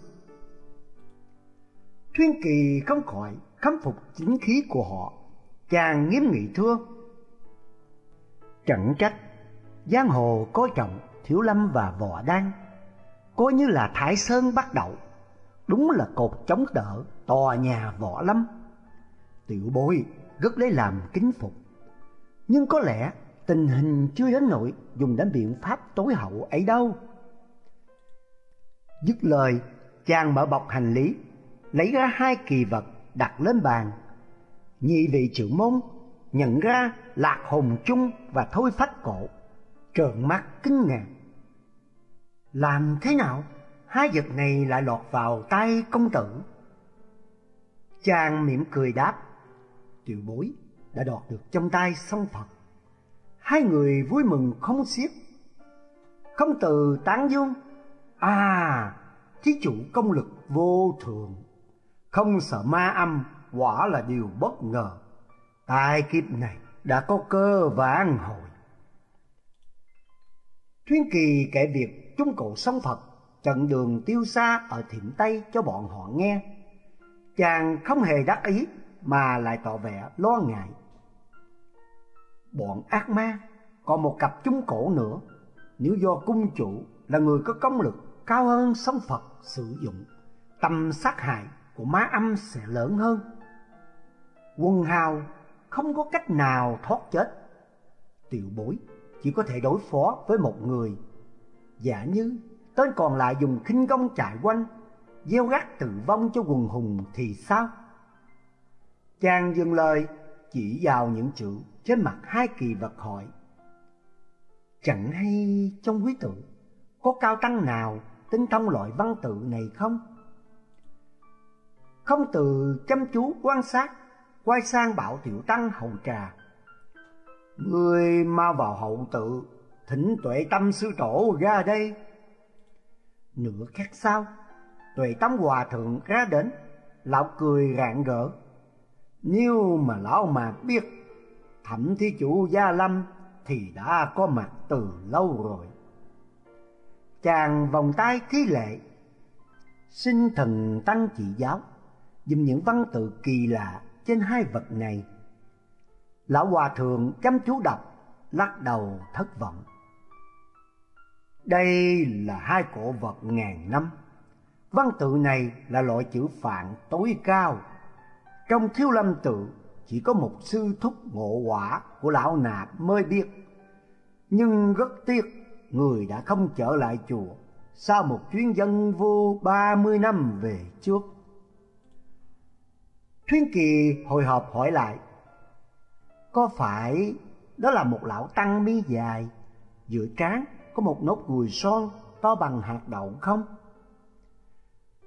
Thuyên kỳ không khỏi khâm phục chính khí của họ, chàng nghiêm nghị thưa. Chẳng trách, giang hồ có trọng Thiếu Lâm và Võ Đan, coi như là Thái Sơn bắt đầu, đúng là cột chống đỡ tòa nhà Võ Lâm. Tiểu bối rất lấy làm kính phục, nhưng có lẽ tình hình chưa đến nỗi dùng đến biện pháp tối hậu ấy đâu. Dứt lời, chàng mở bọc hành lý, lấy ra hai kỳ vật đặt lên bàn. Nhị vị trưởng môn nhận ra lạc hồn chung và thôi phách cổ, trợn mắt kinh ngạc. Làm thế nào hai vật này lại lọt vào tay công tử? Chàng mỉm cười đáp, tiểu bối đã đọt được trong tay song Phật. Hai người vui mừng không xiết. Không từ tán dương, à, thí chủ công lực vô thường, không sợ ma âm, quả là điều bất ngờ. Tại kiếp này đã có cơ vãn hồi. Thuyên Kỳ kể việc chúng cổ sống Phật trận đường tiêu xa ở thiểm Tây cho bọn họ nghe. Chàng không hề đắc ý mà lại tỏ vẻ lo ngại. Bọn ác ma còn một cặp chúng cổ nữa, nếu do cung chủ là người có công lực cao hơn sống Phật sử dụng, tâm sát hại của má âm sẽ lớn hơn. Quân hào không có cách nào thoát chết. Tiểu bối chỉ có thể đối phó với một người. Giả như tên còn lại dùng khinh công chạy quanh, gieo gắt tử vong cho quần hùng thì sao? Chàng dừng lời chỉ vào những chữ trên mặt hai kỳ vật hỏi. Chẳng hay trong quý tử có cao tăng nào tinh thông loại văn tự này không? Không từ chăm chú quan sát, quay sang bảo tiểu tăng hầu trà. Người mau vào hậu tự, thỉnh tuệ tâm sư tổ ra đây. Nửa khắc sau, tuệ tâm hòa thượng ra đến, lão cười rạng rỡ. Nếu mà lão mà biết, thẩm thí chủ gia lâm thì đã có mặt từ lâu rồi. Chàng vòng tay thí lệ, xin thần tăng chỉ giáo, dùm những văn tự kỳ lạ trên hai vật này. Lão Hòa Thượng chăm chú đọc, lắc đầu thất vọng. Đây là hai cổ vật ngàn năm. Văn tự này là loại chữ phạn tối cao. Trong thiếu lâm tự chỉ có một sư thúc ngộ quả của lão nạp mới biết. Nhưng rất tiếc, người đã không trở lại chùa sau một chuyến dân vô ba mươi năm về trước. Thuyên Kỳ hồi hộp hỏi lại, có phải đó là một lão tăng mi dài, giữa trán có một nốt ruồi son to bằng hạt đậu không?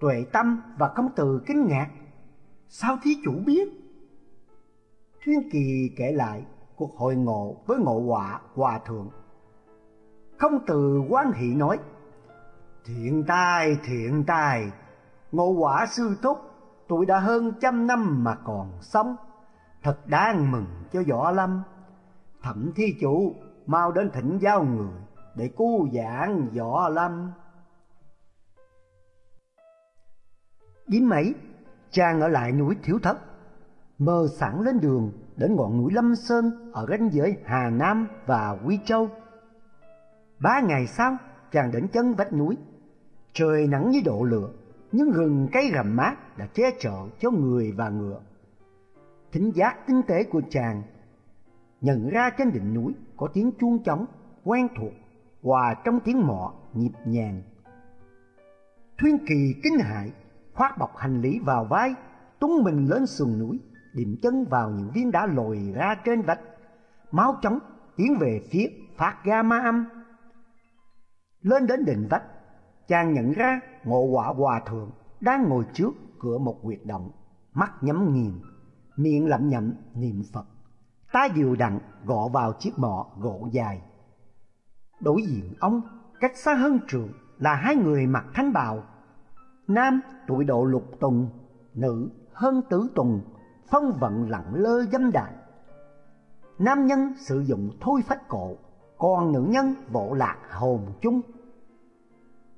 Tuệ tâm và công từ kinh ngạc, sao thí chủ biết? Thuyên Kỳ kể lại cuộc hội ngộ với ngộ họa hòa thượng. Không từ quan hỷ nói, Thiện tai, thiện tài, ngộ quả sư thúc, tuổi đã hơn trăm năm mà còn sống, thật đáng mừng cho võ lâm. Thẩm thi chủ mau đến thỉnh giao người, để cứu giảng võ lâm. Đêm ấy, chàng ở lại núi Thiếu Thất, mơ sẵn lên đường đến ngọn núi Lâm Sơn ở ranh giới Hà Nam và Quy Châu. Ba ngày sau, chàng đến chân vách núi. Trời nắng như độ lửa, những rừng cây rậm mát đã che chở cho người và ngựa. Thính giác tinh tế của chàng nhận ra trên đỉnh núi có tiếng chuông trống quen thuộc hòa trong tiếng mọ nhịp nhàng. Thuyên Kỳ kinh hại, khoác bọc hành lý vào vai, tung mình lên sườn núi, điểm chân vào những viên đá lồi ra trên vách, máu chóng tiến về phía phát ra ma âm. Lên đến đỉnh vách, chàng nhận ra ngộ quả hòa thượng đang ngồi trước cửa một huyệt động, mắt nhắm nghiền, miệng lẩm nhẩm niệm Phật, tay điều đặn gõ vào chiếc mọ gỗ dài. Đối diện ông, cách xa hơn trường là hai người mặc thanh bào. Nam tuổi độ lục tùng, nữ hơn tứ tùng, phong vận lặng lơ dâm đạn. Nam nhân sử dụng thôi phách cổ, còn nữ nhân vỗ lạc hồn chung.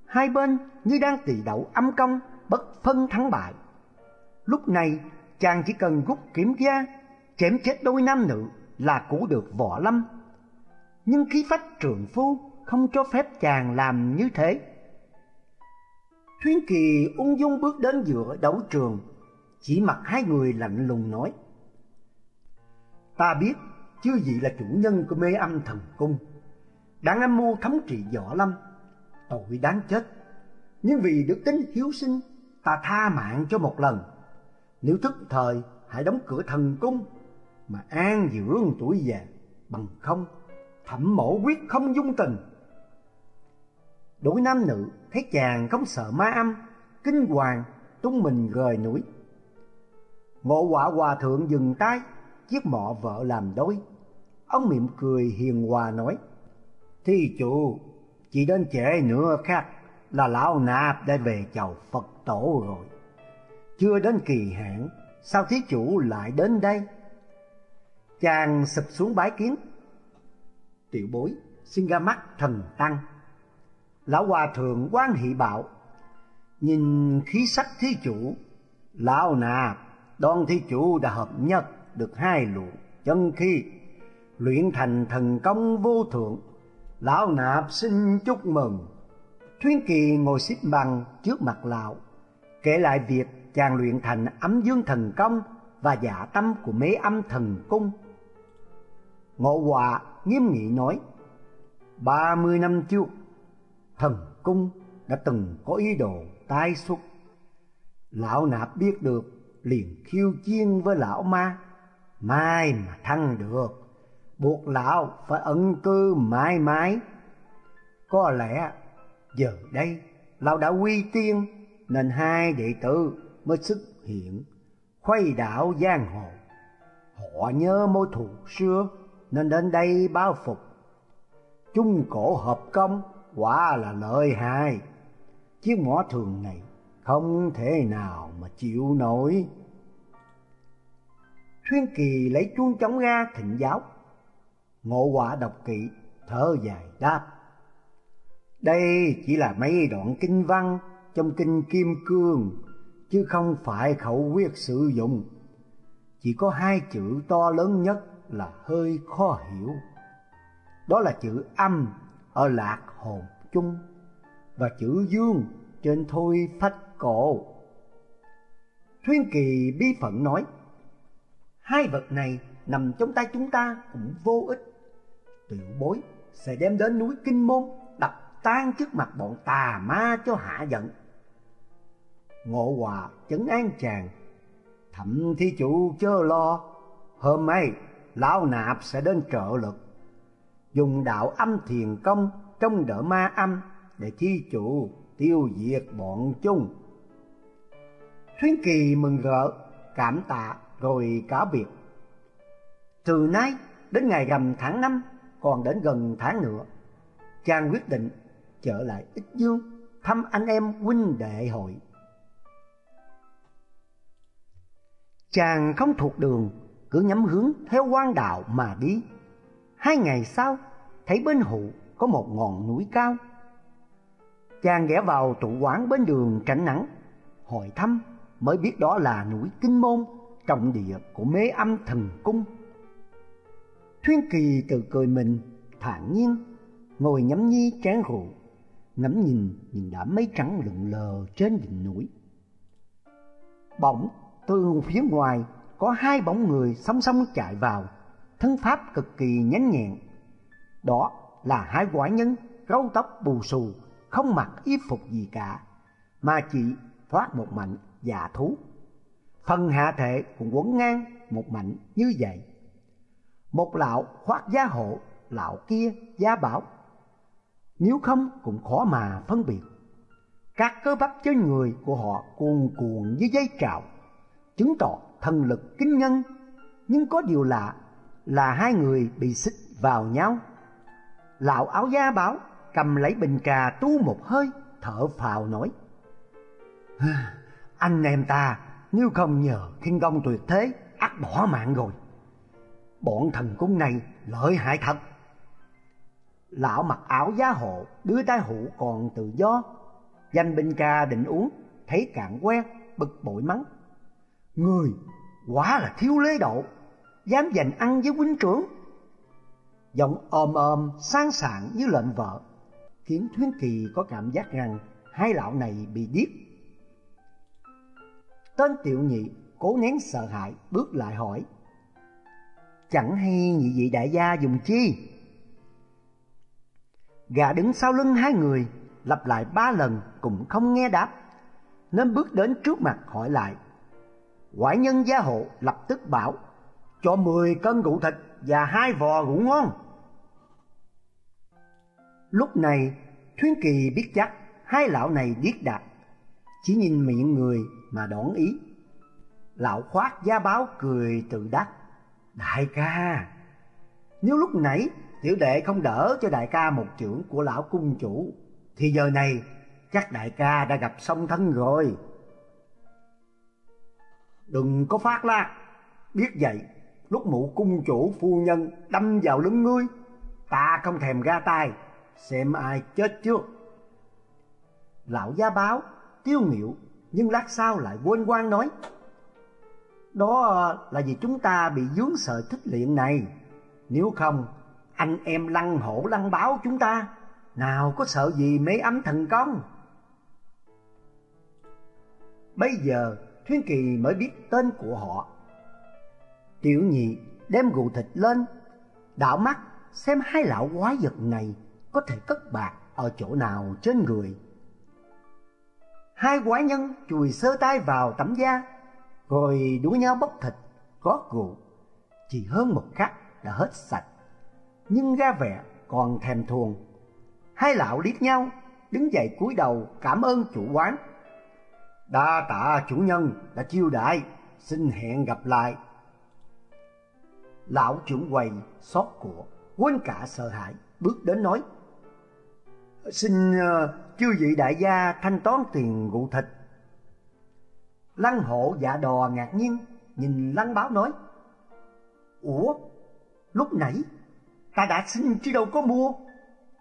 Hai bên như đang tỷ đấu âm công, bất phân thắng bại. Lúc này, chàng chỉ cần rút kiếm ra, chém chết đôi nam nữ là cứu được võ lâm. Nhưng khí phách trường phu không cho phép chàng làm như thế. Thuyên Kỳ ung dung bước đến giữa đấu trường, chỉ mặt hai người lạnh lùng nói. Ta biết chư vị là chủ nhân của mê âm thần cung, đang âm mưu thống trị võ lâm, tội đáng chết. Nhưng vì đức tính hiếu sinh, ta tha mạng cho một lần. Nếu thức thời, hãy đóng cửa thần cung mà an dưỡng tuổi già, bằng không thẩm mổ quyết không dung tình. Đối nam nữ thấy chàng không sợ ma âm, kinh hoàng tung mình rời núi. Ngộ quả hòa thượng dừng tay, chiếc mọ vợ làm đôi. Ông mỉm cười hiền hòa nói, Thi chủ, chỉ đến trễ nữa khác là lão nạp đã về chầu Phật tổ rồi. Chưa đến kỳ hạn, sao thí chủ lại đến đây? Chàng sụp xuống bái kiến. Tiểu bối xin ra mắt thần tăng. Lão hòa thượng quan hỷ bảo, nhìn khí sắc thí chủ, lão nạp đoan thí chủ đã hợp nhất được hai luồng chân khí, luyện thành thần công vô thượng. Lão nạp xin chúc mừng. Thuyên Kỳ ngồi xếp bằng trước mặt lão, kể lại việc chàng luyện thành ấm dương thần công và giả tâm của mấy âm thần cung. Ngộ Hòa nghiêm nghị nói, ba mươi năm trước, thần cung đã từng có ý đồ tái xuất. Lão nạp biết được liền khiêu chiến với lão ma, mai mà thăng được, buộc lão phải ẩn cư mãi mãi. Có lẽ giờ đây lão đã quy tiên nên hai đệ tử mới xuất hiện khuây đảo giang hồ. Họ nhớ mối thù xưa nên đến đây báo phục. Chung cổ hợp công quả là lợi hại. Chiếc mỏ thường này không thể nào mà chịu nổi. Thuyên Kỳ lấy chuông chống ra thịnh giáo. Ngộ quả độc kỵ, thở dài đáp. Đây chỉ là mấy đoạn kinh văn trong kinh Kim Cương, chứ không phải khẩu quyết sử dụng. Chỉ có hai chữ to lớn nhất là hơi khó hiểu. Đó là chữ âm ở lạc hồn chung và chữ dương trên thôi phách cổ. Thuyên Kỳ bi phận nói, hai vật này nằm trong tay chúng ta cũng vô ích. Tiểu bối sẽ đem đến núi Kinh Môn đập tan trước mặt bọn tà ma cho hạ giận. Ngộ hòa chấn an chàng, thậm thi chủ chớ lo, hôm nay lão nạp sẽ đến trợ lực. Dùng đạo âm thiền công trong đỡ ma âm để thi chủ tiêu diệt bọn chung. thuyến Kỳ mừng rỡ, cảm tạ rồi cáo biệt. Từ nay đến ngày rằm tháng năm còn đến gần tháng nữa, chàng quyết định trở lại Ích Dương thăm anh em huynh đệ hội. Chàng không thuộc đường, cứ nhắm hướng theo quan đạo mà đi. Hai ngày sau, thấy bên hụ có một ngọn núi cao. Chàng ghé vào trụ quán bên đường tránh nắng, hỏi thăm mới biết đó là núi Kinh Môn, trọng địa của mê âm thần cung. Thuyên Kỳ tự cười mình, thản nhiên, ngồi nhắm nhi chén rượu, ngắm nhìn nhìn đám mây trắng lượn lờ trên đỉnh núi. Bỗng từ phía ngoài có hai bóng người song song chạy vào, thân pháp cực kỳ nhanh nhẹn. Đó là hai quái nhân râu tóc bù xù, không mặc y phục gì cả, mà chỉ thoát một mảnh dạ thú. Phần hạ thể cũng quấn ngang một mảnh như vậy. Một lão khoác giá hộ, lão kia giá bảo. Nếu không cũng khó mà phân biệt. Các cơ bắp trên người của họ cuồn cuộn như dây trào, chứng tỏ thần lực kinh nhân. Nhưng có điều lạ là hai người bị xích vào nhau. Lão áo da báo cầm lấy bình trà tu một hơi, thở phào nói. Anh em ta nếu không nhờ thiên công tuyệt thế ắt bỏ mạng rồi. Bọn thần cung này lợi hại thật. Lão mặc áo giá hộ, đưa tay hũ còn tự do. Danh binh ca định uống, thấy cạn quen, bực bội mắng. Người quá là thiếu lễ độ, dám giành ăn với huynh trưởng. Giọng ôm ôm, sang sảng như lệnh vợ, khiến Thuyến Kỳ có cảm giác rằng hai lão này bị điếc Tên tiểu nhị cố nén sợ hãi bước lại hỏi Chẳng hay nhị vị đại gia dùng chi Gà đứng sau lưng hai người Lặp lại ba lần cũng không nghe đáp Nên bước đến trước mặt hỏi lại Quải nhân gia hộ lập tức bảo Cho mười cân rượu thịt và hai vò rượu ngon Lúc này Thuyên Kỳ biết chắc hai lão này điếc đạt Chỉ nhìn miệng người mà đoán ý. Lão khoát gia báo cười tự đắc. Đại ca, nếu lúc nãy tiểu đệ không đỡ cho đại ca một trưởng của lão cung chủ, thì giờ này chắc đại ca đã gặp song thân rồi. Đừng có phát la, biết vậy, lúc mụ cung chủ phu nhân đâm vào lưng ngươi, ta không thèm ra tay, xem ai chết trước. Lão gia báo, tiêu nghiệu nhưng lát sau lại quên quan nói. Đó là vì chúng ta bị dướng sợi thích luyện này. Nếu không anh em lăng hổ lăng báo chúng ta nào có sợ gì mấy ấm thần công? Bây giờ thuyên kỳ mới biết tên của họ tiểu nhị đem gù thịt lên đảo mắt xem hai lão quái vật này có thể cất bạc ở chỗ nào trên người Hai quái nhân chùi sơ tay vào tấm da, rồi đuổi nhau bốc thịt, gót gù Chỉ hơn một khắc đã hết sạch, nhưng ra vẻ còn thèm thuồng. Hai lão liếc nhau, đứng dậy cúi đầu cảm ơn chủ quán. Đa tạ chủ nhân đã chiêu đãi, xin hẹn gặp lại. Lão trưởng quầy xót của, quên cả sợ hãi, bước đến nói. Xin uh, chư vị đại gia thanh toán tiền rượu thịt. Lăng hộ dạ đò ngạc nhiên, nhìn lăng báo nói. Ủa, lúc nãy ta đã xin chứ đâu có mua,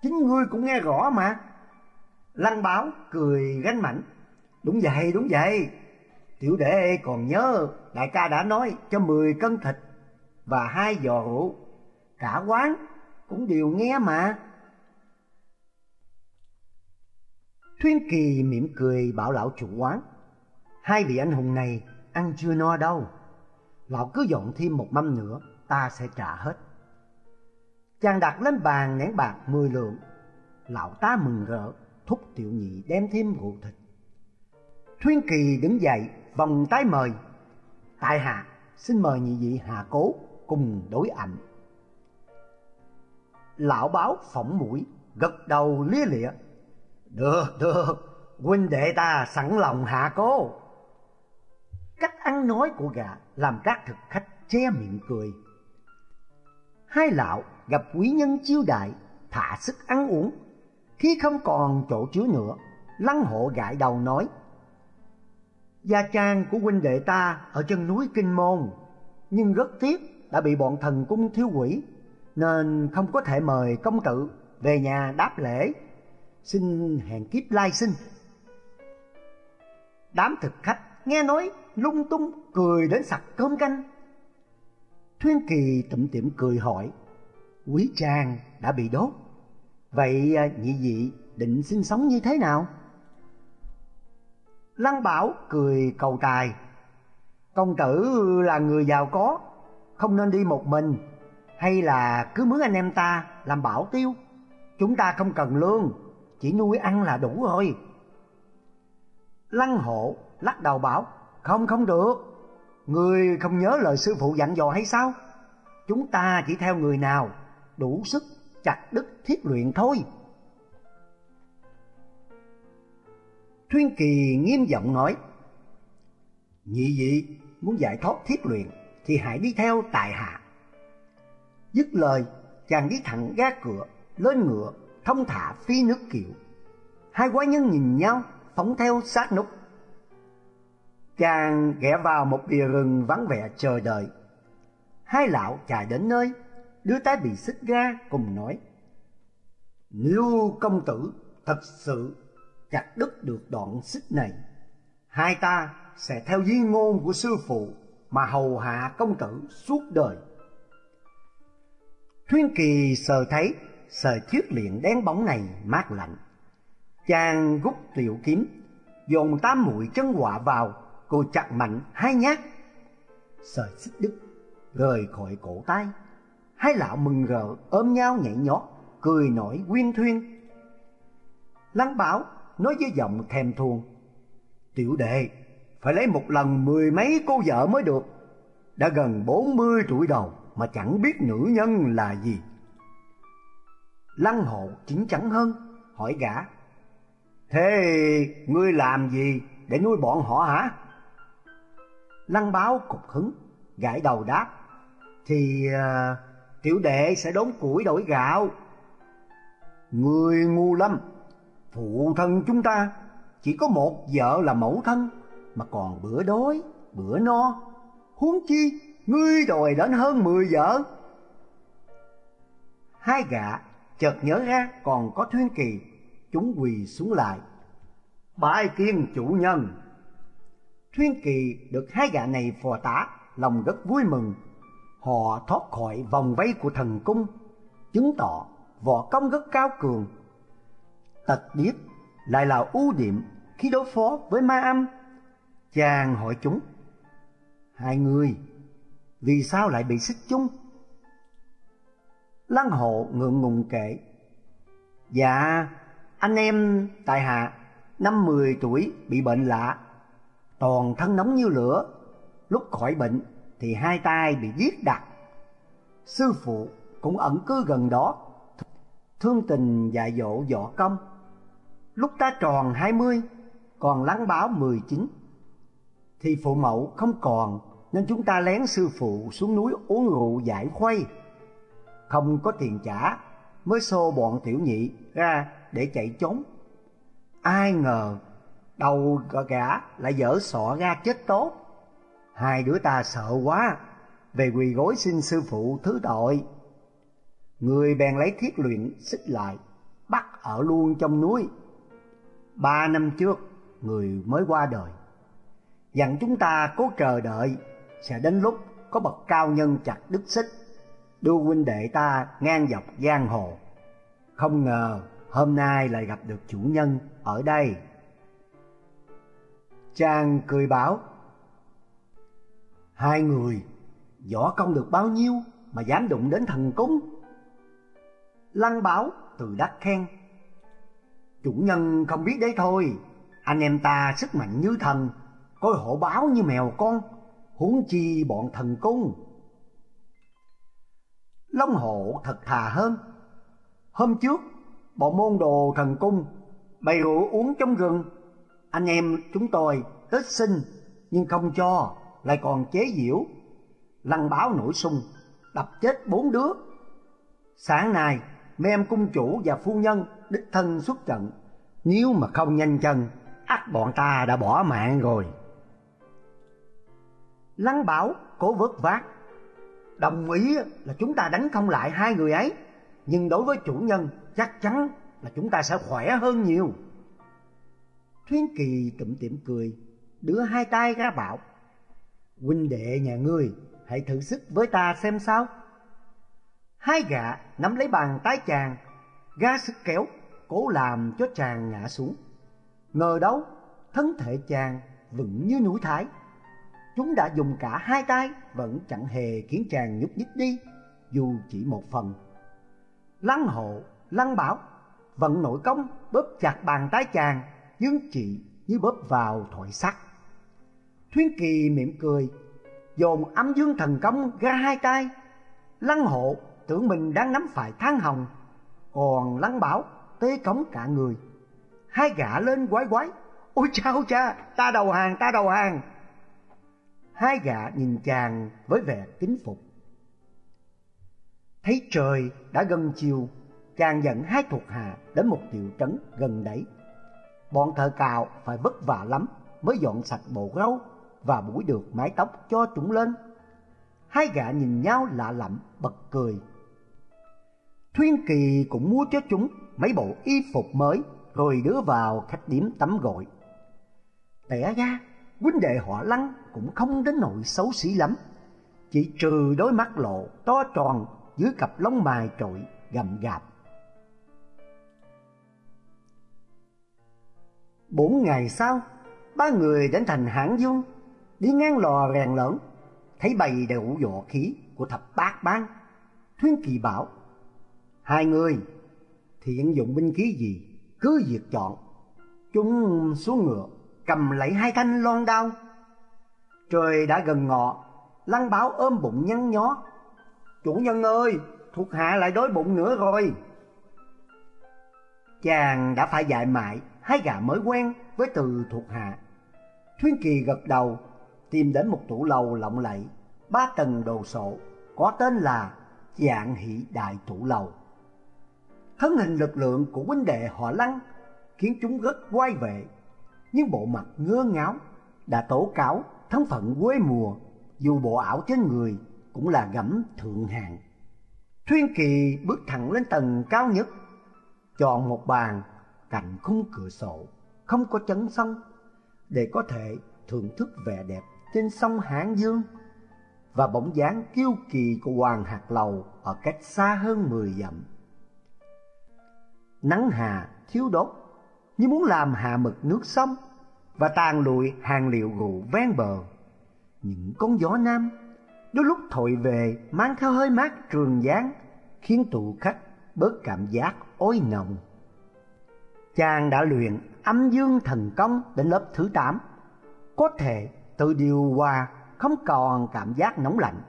chính ngươi cũng nghe rõ mà. Lăng báo cười gánh mạnh. Đúng vậy, đúng vậy. Tiểu đệ còn nhớ đại ca đã nói cho 10 cân thịt và hai giò rượu. Cả quán cũng đều nghe mà. Thuyên Kỳ mỉm cười bảo lão chủ quán Hai vị anh hùng này ăn chưa no đâu Lão cứ dọn thêm một mâm nữa Ta sẽ trả hết Chàng đặt lên bàn nén bạc mười lượng Lão ta mừng rỡ Thúc tiểu nhị đem thêm rượu thịt Thuyên Kỳ đứng dậy vòng tay mời Tại hạ xin mời nhị vị hạ cố cùng đối ảnh Lão báo phỏng mũi gật đầu lia lịa được, được, huynh đệ ta sẵn lòng hạ cố. Cách ăn nói của gã làm các thực khách che miệng cười. Hai lão gặp quý nhân chiêu đại, thả sức ăn uống. Khi không còn chỗ chứa nữa, lăng hộ gãi đầu nói. Gia trang của huynh đệ ta ở chân núi Kinh Môn, nhưng rất tiếc đã bị bọn thần cung thiếu quỷ, nên không có thể mời công tử về nhà đáp lễ, xin hẹn kiếp lai sinh. Đám thực khách nghe nói lung tung cười đến sặc cơm canh. Thuyên Kỳ tụm tiệm cười hỏi, quý trang đã bị đốt, vậy à, nhị dị định sinh sống như thế nào? Lăng Bảo cười cầu tài, công tử là người giàu có, không nên đi một mình, hay là cứ mướn anh em ta làm bảo tiêu, chúng ta không cần lương, chỉ nuôi ăn là đủ rồi. Lăng hộ lắc đầu bảo, không không được, người không nhớ lời sư phụ dặn dò hay sao? Chúng ta chỉ theo người nào, đủ sức chặt đứt thiết luyện thôi. Thuyên Kỳ nghiêm giọng nói, Nhị dị muốn giải thoát thiết luyện thì hãy đi theo tại hạ. Dứt lời, chàng đi thẳng ra cửa, lên ngựa, thông thả phi nước kiệu. Hai quái nhân nhìn nhau, phóng theo sát nút. Chàng ghé vào một bìa rừng vắng vẻ chờ đợi. Hai lão chạy đến nơi, đưa tay bị xích ra cùng nói. Nếu công tử thật sự chặt đứt được đoạn xích này, hai ta sẽ theo di ngôn của sư phụ mà hầu hạ công tử suốt đời. Thuyên Kỳ sờ thấy sợi thiết luyện đen bóng này mát lạnh. Chàng rút tiểu kiếm, dồn tám mũi chân họa vào, cô chặt mạnh hai nhát. Sợi xích đứt, rời khỏi cổ tay. Hai lão mừng rỡ ôm nhau nhảy nhót, cười nổi quyên thuyên. Lăng bảo nói với giọng thèm thuồng. Tiểu đệ, phải lấy một lần mười mấy cô vợ mới được. Đã gần bốn mươi tuổi đầu mà chẳng biết nữ nhân là gì. Lăng hộ chính chắn hơn, hỏi gã. Thế ngươi làm gì để nuôi bọn họ hả? Lăng báo cục hứng, gãi đầu đáp. Thì uh, tiểu đệ sẽ đốn củi đổi gạo. Ngươi ngu lắm, phụ thân chúng ta chỉ có một vợ là mẫu thân mà còn bữa đói, bữa no. Huống chi ngươi đòi đến hơn mười vợ. Hai gã chợt nhớ ra còn có thuyên kỳ, chúng quỳ xuống lại. Bái kiến chủ nhân. Thuyên kỳ được hai gã này phò tá, lòng rất vui mừng. Họ thoát khỏi vòng vây của thần cung, chứng tỏ võ công rất cao cường. Tật điếc lại là ưu điểm khi đối phó với ma âm. Chàng hỏi chúng, hai người vì sao lại bị xích chung? Lăng hộ ngượng ngùng kể, dạ anh em tại hạ năm mười tuổi bị bệnh lạ, toàn thân nóng như lửa, lúc khỏi bệnh thì hai tay bị giết đặt. Sư phụ cũng ẩn cư gần đó, thương tình dạy dỗ võ công. Lúc ta tròn hai mươi, còn lắng báo mười chín, thì phụ mẫu không còn nên chúng ta lén sư phụ xuống núi uống rượu giải khuây. Không có tiền trả mới xô bọn tiểu nhị ra để chạy trốn. Ai ngờ đầu gã lại dở sọ ra chết tốt. Hai đứa ta sợ quá, về quỳ gối xin sư phụ thứ tội. Người bèn lấy thiết luyện xích lại, bắt ở luôn trong núi. Ba năm trước, người mới qua đời. Dặn chúng ta cố chờ đợi sẽ đến lúc có bậc cao nhân chặt đứt xích đưa huynh đệ ta ngang dọc giang hồ. Không ngờ hôm nay lại gặp được chủ nhân ở đây. Chàng cười bảo hai người võ công được bao nhiêu mà dám đụng đến thần cung lăng bảo từ đắc khen chủ nhân không biết đấy thôi anh em ta sức mạnh như thần coi hộ báo như mèo con huống chi bọn thần cung. Long hộ thật thà hơn. Hôm trước, bọn môn đồ thần cung bày rượu uống trong rừng. Anh em chúng tôi tết xin nhưng không cho, lại còn chế giễu. Lăng báo nổi sung, đập chết bốn đứa. Sáng nay, mấy em cung chủ và phu nhân đích thân xuất trận. Nếu mà không nhanh chân, ắt bọn ta đã bỏ mạng rồi. Lăng bảo cố vớt vát Đồng ý là chúng ta đánh không lại hai người ấy Nhưng đối với chủ nhân chắc chắn là chúng ta sẽ khỏe hơn nhiều. Thuyên Kỳ tụm tiệm cười, đưa hai tay ra bảo, huynh đệ nhà ngươi hãy thử sức với ta xem sao. Hai gã nắm lấy bàn tay chàng, ga sức kéo, cố làm cho chàng ngã xuống. Ngờ đâu, thân thể chàng vững như núi thái. Chúng đã dùng cả hai tay vẫn chẳng hề khiến chàng nhúc nhích đi, dù chỉ một phần. Lăng hộ, lăng bảo, vận nội công bóp chặt bàn tay chàng, nhưng chỉ như bóp vào thỏi sắt. Thuyên Kỳ mỉm cười, dồn âm dương thần công ra hai tay. Lăng hộ tưởng mình đang nắm phải thang hồng, còn lắng bảo tê cống cả người. Hai gã lên quái quái, ôi cha ôi cha, ta đầu hàng, ta đầu hàng. Hai gã nhìn chàng với vẻ kính phục. Thấy trời đã gần chiều, chàng dẫn hai thuộc hạ đến một tiểu trấn gần đấy. Bọn thợ cào phải vất vả lắm mới dọn sạch bộ râu và búi được mái tóc cho chúng lên. Hai gã nhìn nhau lạ lẫm bật cười. Thuyên Kỳ cũng mua cho chúng mấy bộ y phục mới rồi đưa vào khách điếm tắm gội. Tẻ ra, huynh đệ họ lăng cũng không đến nỗi xấu xí lắm, chỉ trừ đôi mắt lộ to tròn dưới cặp lông mài trội gầm gạp. Bốn ngày sau, ba người đến thành Hãng Dung, đi ngang lò rèn lớn, thấy bầy đều võ khí của thập bát bang. Thuyên Kỳ bảo, hai người thiện dụng binh khí gì, cứ việc chọn. Chúng xuống ngựa, cầm lấy hai thanh loan đao. Trời đã gần ngọ, lăng báo ôm bụng nhăn nhó. Chủ nhân ơi, thuộc hạ lại đói bụng nữa rồi. Chàng đã phải dạy mãi hai gà mới quen với từ thuộc hạ. Thuyên Kỳ gật đầu, tìm đến một tủ lầu lộng lẫy, ba tầng đồ sộ, có tên là Dạng Hỷ Đại Tủ Lầu. Thân hình lực lượng của huynh đệ họ Lăng khiến chúng rất quay vệ, nhưng bộ mặt ngơ ngáo đã tố cáo thân phận quê mùa, dù bộ ảo trên người cũng là gẫm thượng hạng. Thuyên Kỳ bước thẳng lên tầng cao nhất, chọn một bàn cạnh khung cửa sổ, không có chấn sông, để có thể thưởng thức vẻ đẹp trên sông Hán Dương và bóng dáng kiêu kỳ của Hoàng Hạt Lầu ở cách xa hơn 10 dặm. Nắng hà thiếu đốt như muốn làm hạ mực nước sông và tàn lụi hàng liệu gù ven bờ. Những con gió nam đôi lúc thổi về mang theo hơi mát trường gián khiến tụ khách bớt cảm giác ối nồng. Chàng đã luyện âm dương thần công đến lớp thứ 8, có thể tự điều hòa không còn cảm giác nóng lạnh,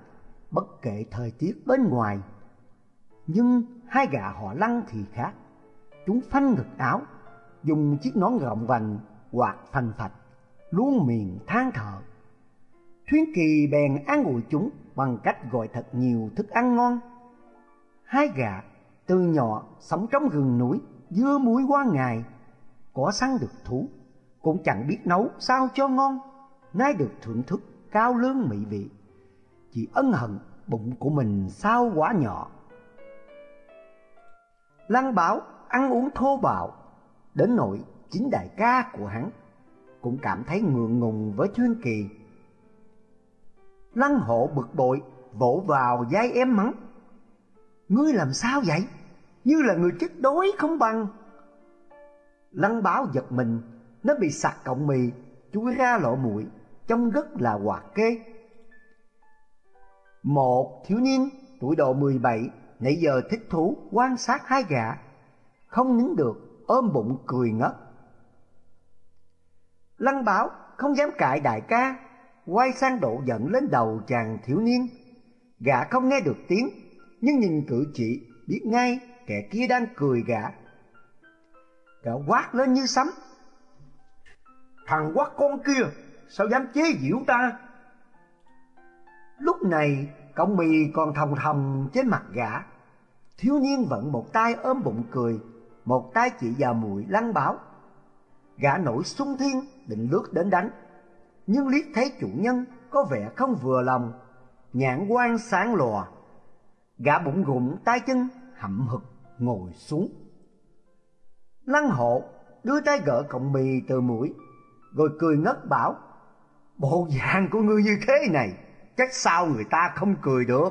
bất kể thời tiết bên ngoài. Nhưng hai gã họ lăng thì khác, chúng phanh ngực áo, dùng chiếc nón rộng vành quạt phanh phạch, luôn miệng than thở. Thuyên Kỳ bèn an ủi chúng bằng cách gọi thật nhiều thức ăn ngon. Hai gã từ nhỏ sống trong rừng núi, dưa muối qua ngày, có săn được thú, cũng chẳng biết nấu sao cho ngon, nay được thưởng thức cao lương mỹ vị. Chỉ ân hận bụng của mình sao quá nhỏ. Lăng bảo ăn uống thô bạo, đến nỗi chính đại ca của hắn cũng cảm thấy ngượng ngùng với chuyên Kỳ. Lăng hộ bực bội vỗ vào vai em mắng. Ngươi làm sao vậy? Như là người chết đói không bằng. Lăng báo giật mình, nó bị sặc cọng mì, chui ra lộ mũi, trông rất là hoạt kê. Một thiếu niên tuổi độ 17 nãy giờ thích thú quan sát hai gã, không nín được ôm bụng cười ngất. Lăng bảo không dám cãi đại ca, quay sang độ giận lên đầu chàng thiếu niên. Gã không nghe được tiếng, nhưng nhìn cử chỉ biết ngay kẻ kia đang cười gã. Gã quát lên như sấm. Thằng quát con kia, sao dám chế giễu ta? Lúc này, cọng mì còn thòng thòng trên mặt gã. Thiếu niên vẫn một tay ôm bụng cười, một tay chỉ vào mũi lăng bảo Gã nổi sung thiên định lướt đến đánh, nhưng liếc thấy chủ nhân có vẻ không vừa lòng, nhãn quan sáng lòa. Gã bụng rụng tay chân hậm hực ngồi xuống. Lăng hộ đưa tay gỡ cọng mì từ mũi, rồi cười ngất bảo, Bộ dạng của ngươi như thế này, chắc sao người ta không cười được.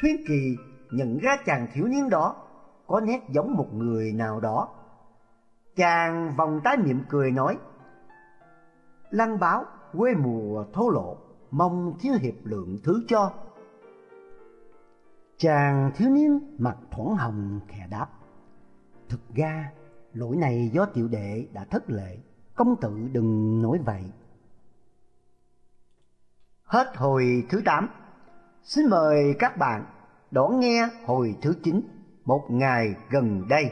Thuyên Kỳ nhận ra chàng thiếu niên đó có nét giống một người nào đó. Chàng vòng tái miệng cười nói, Lăng báo quê mùa thô lộ, mong thiếu hiệp lượng thứ cho. Chàng thiếu niên mặt thoảng hồng khẽ đáp, Thực ra lỗi này do tiểu đệ đã thất lệ, công tử đừng nói vậy. Hết hồi thứ 8. Xin mời các bạn đón nghe hồi thứ 9 một ngày gần đây.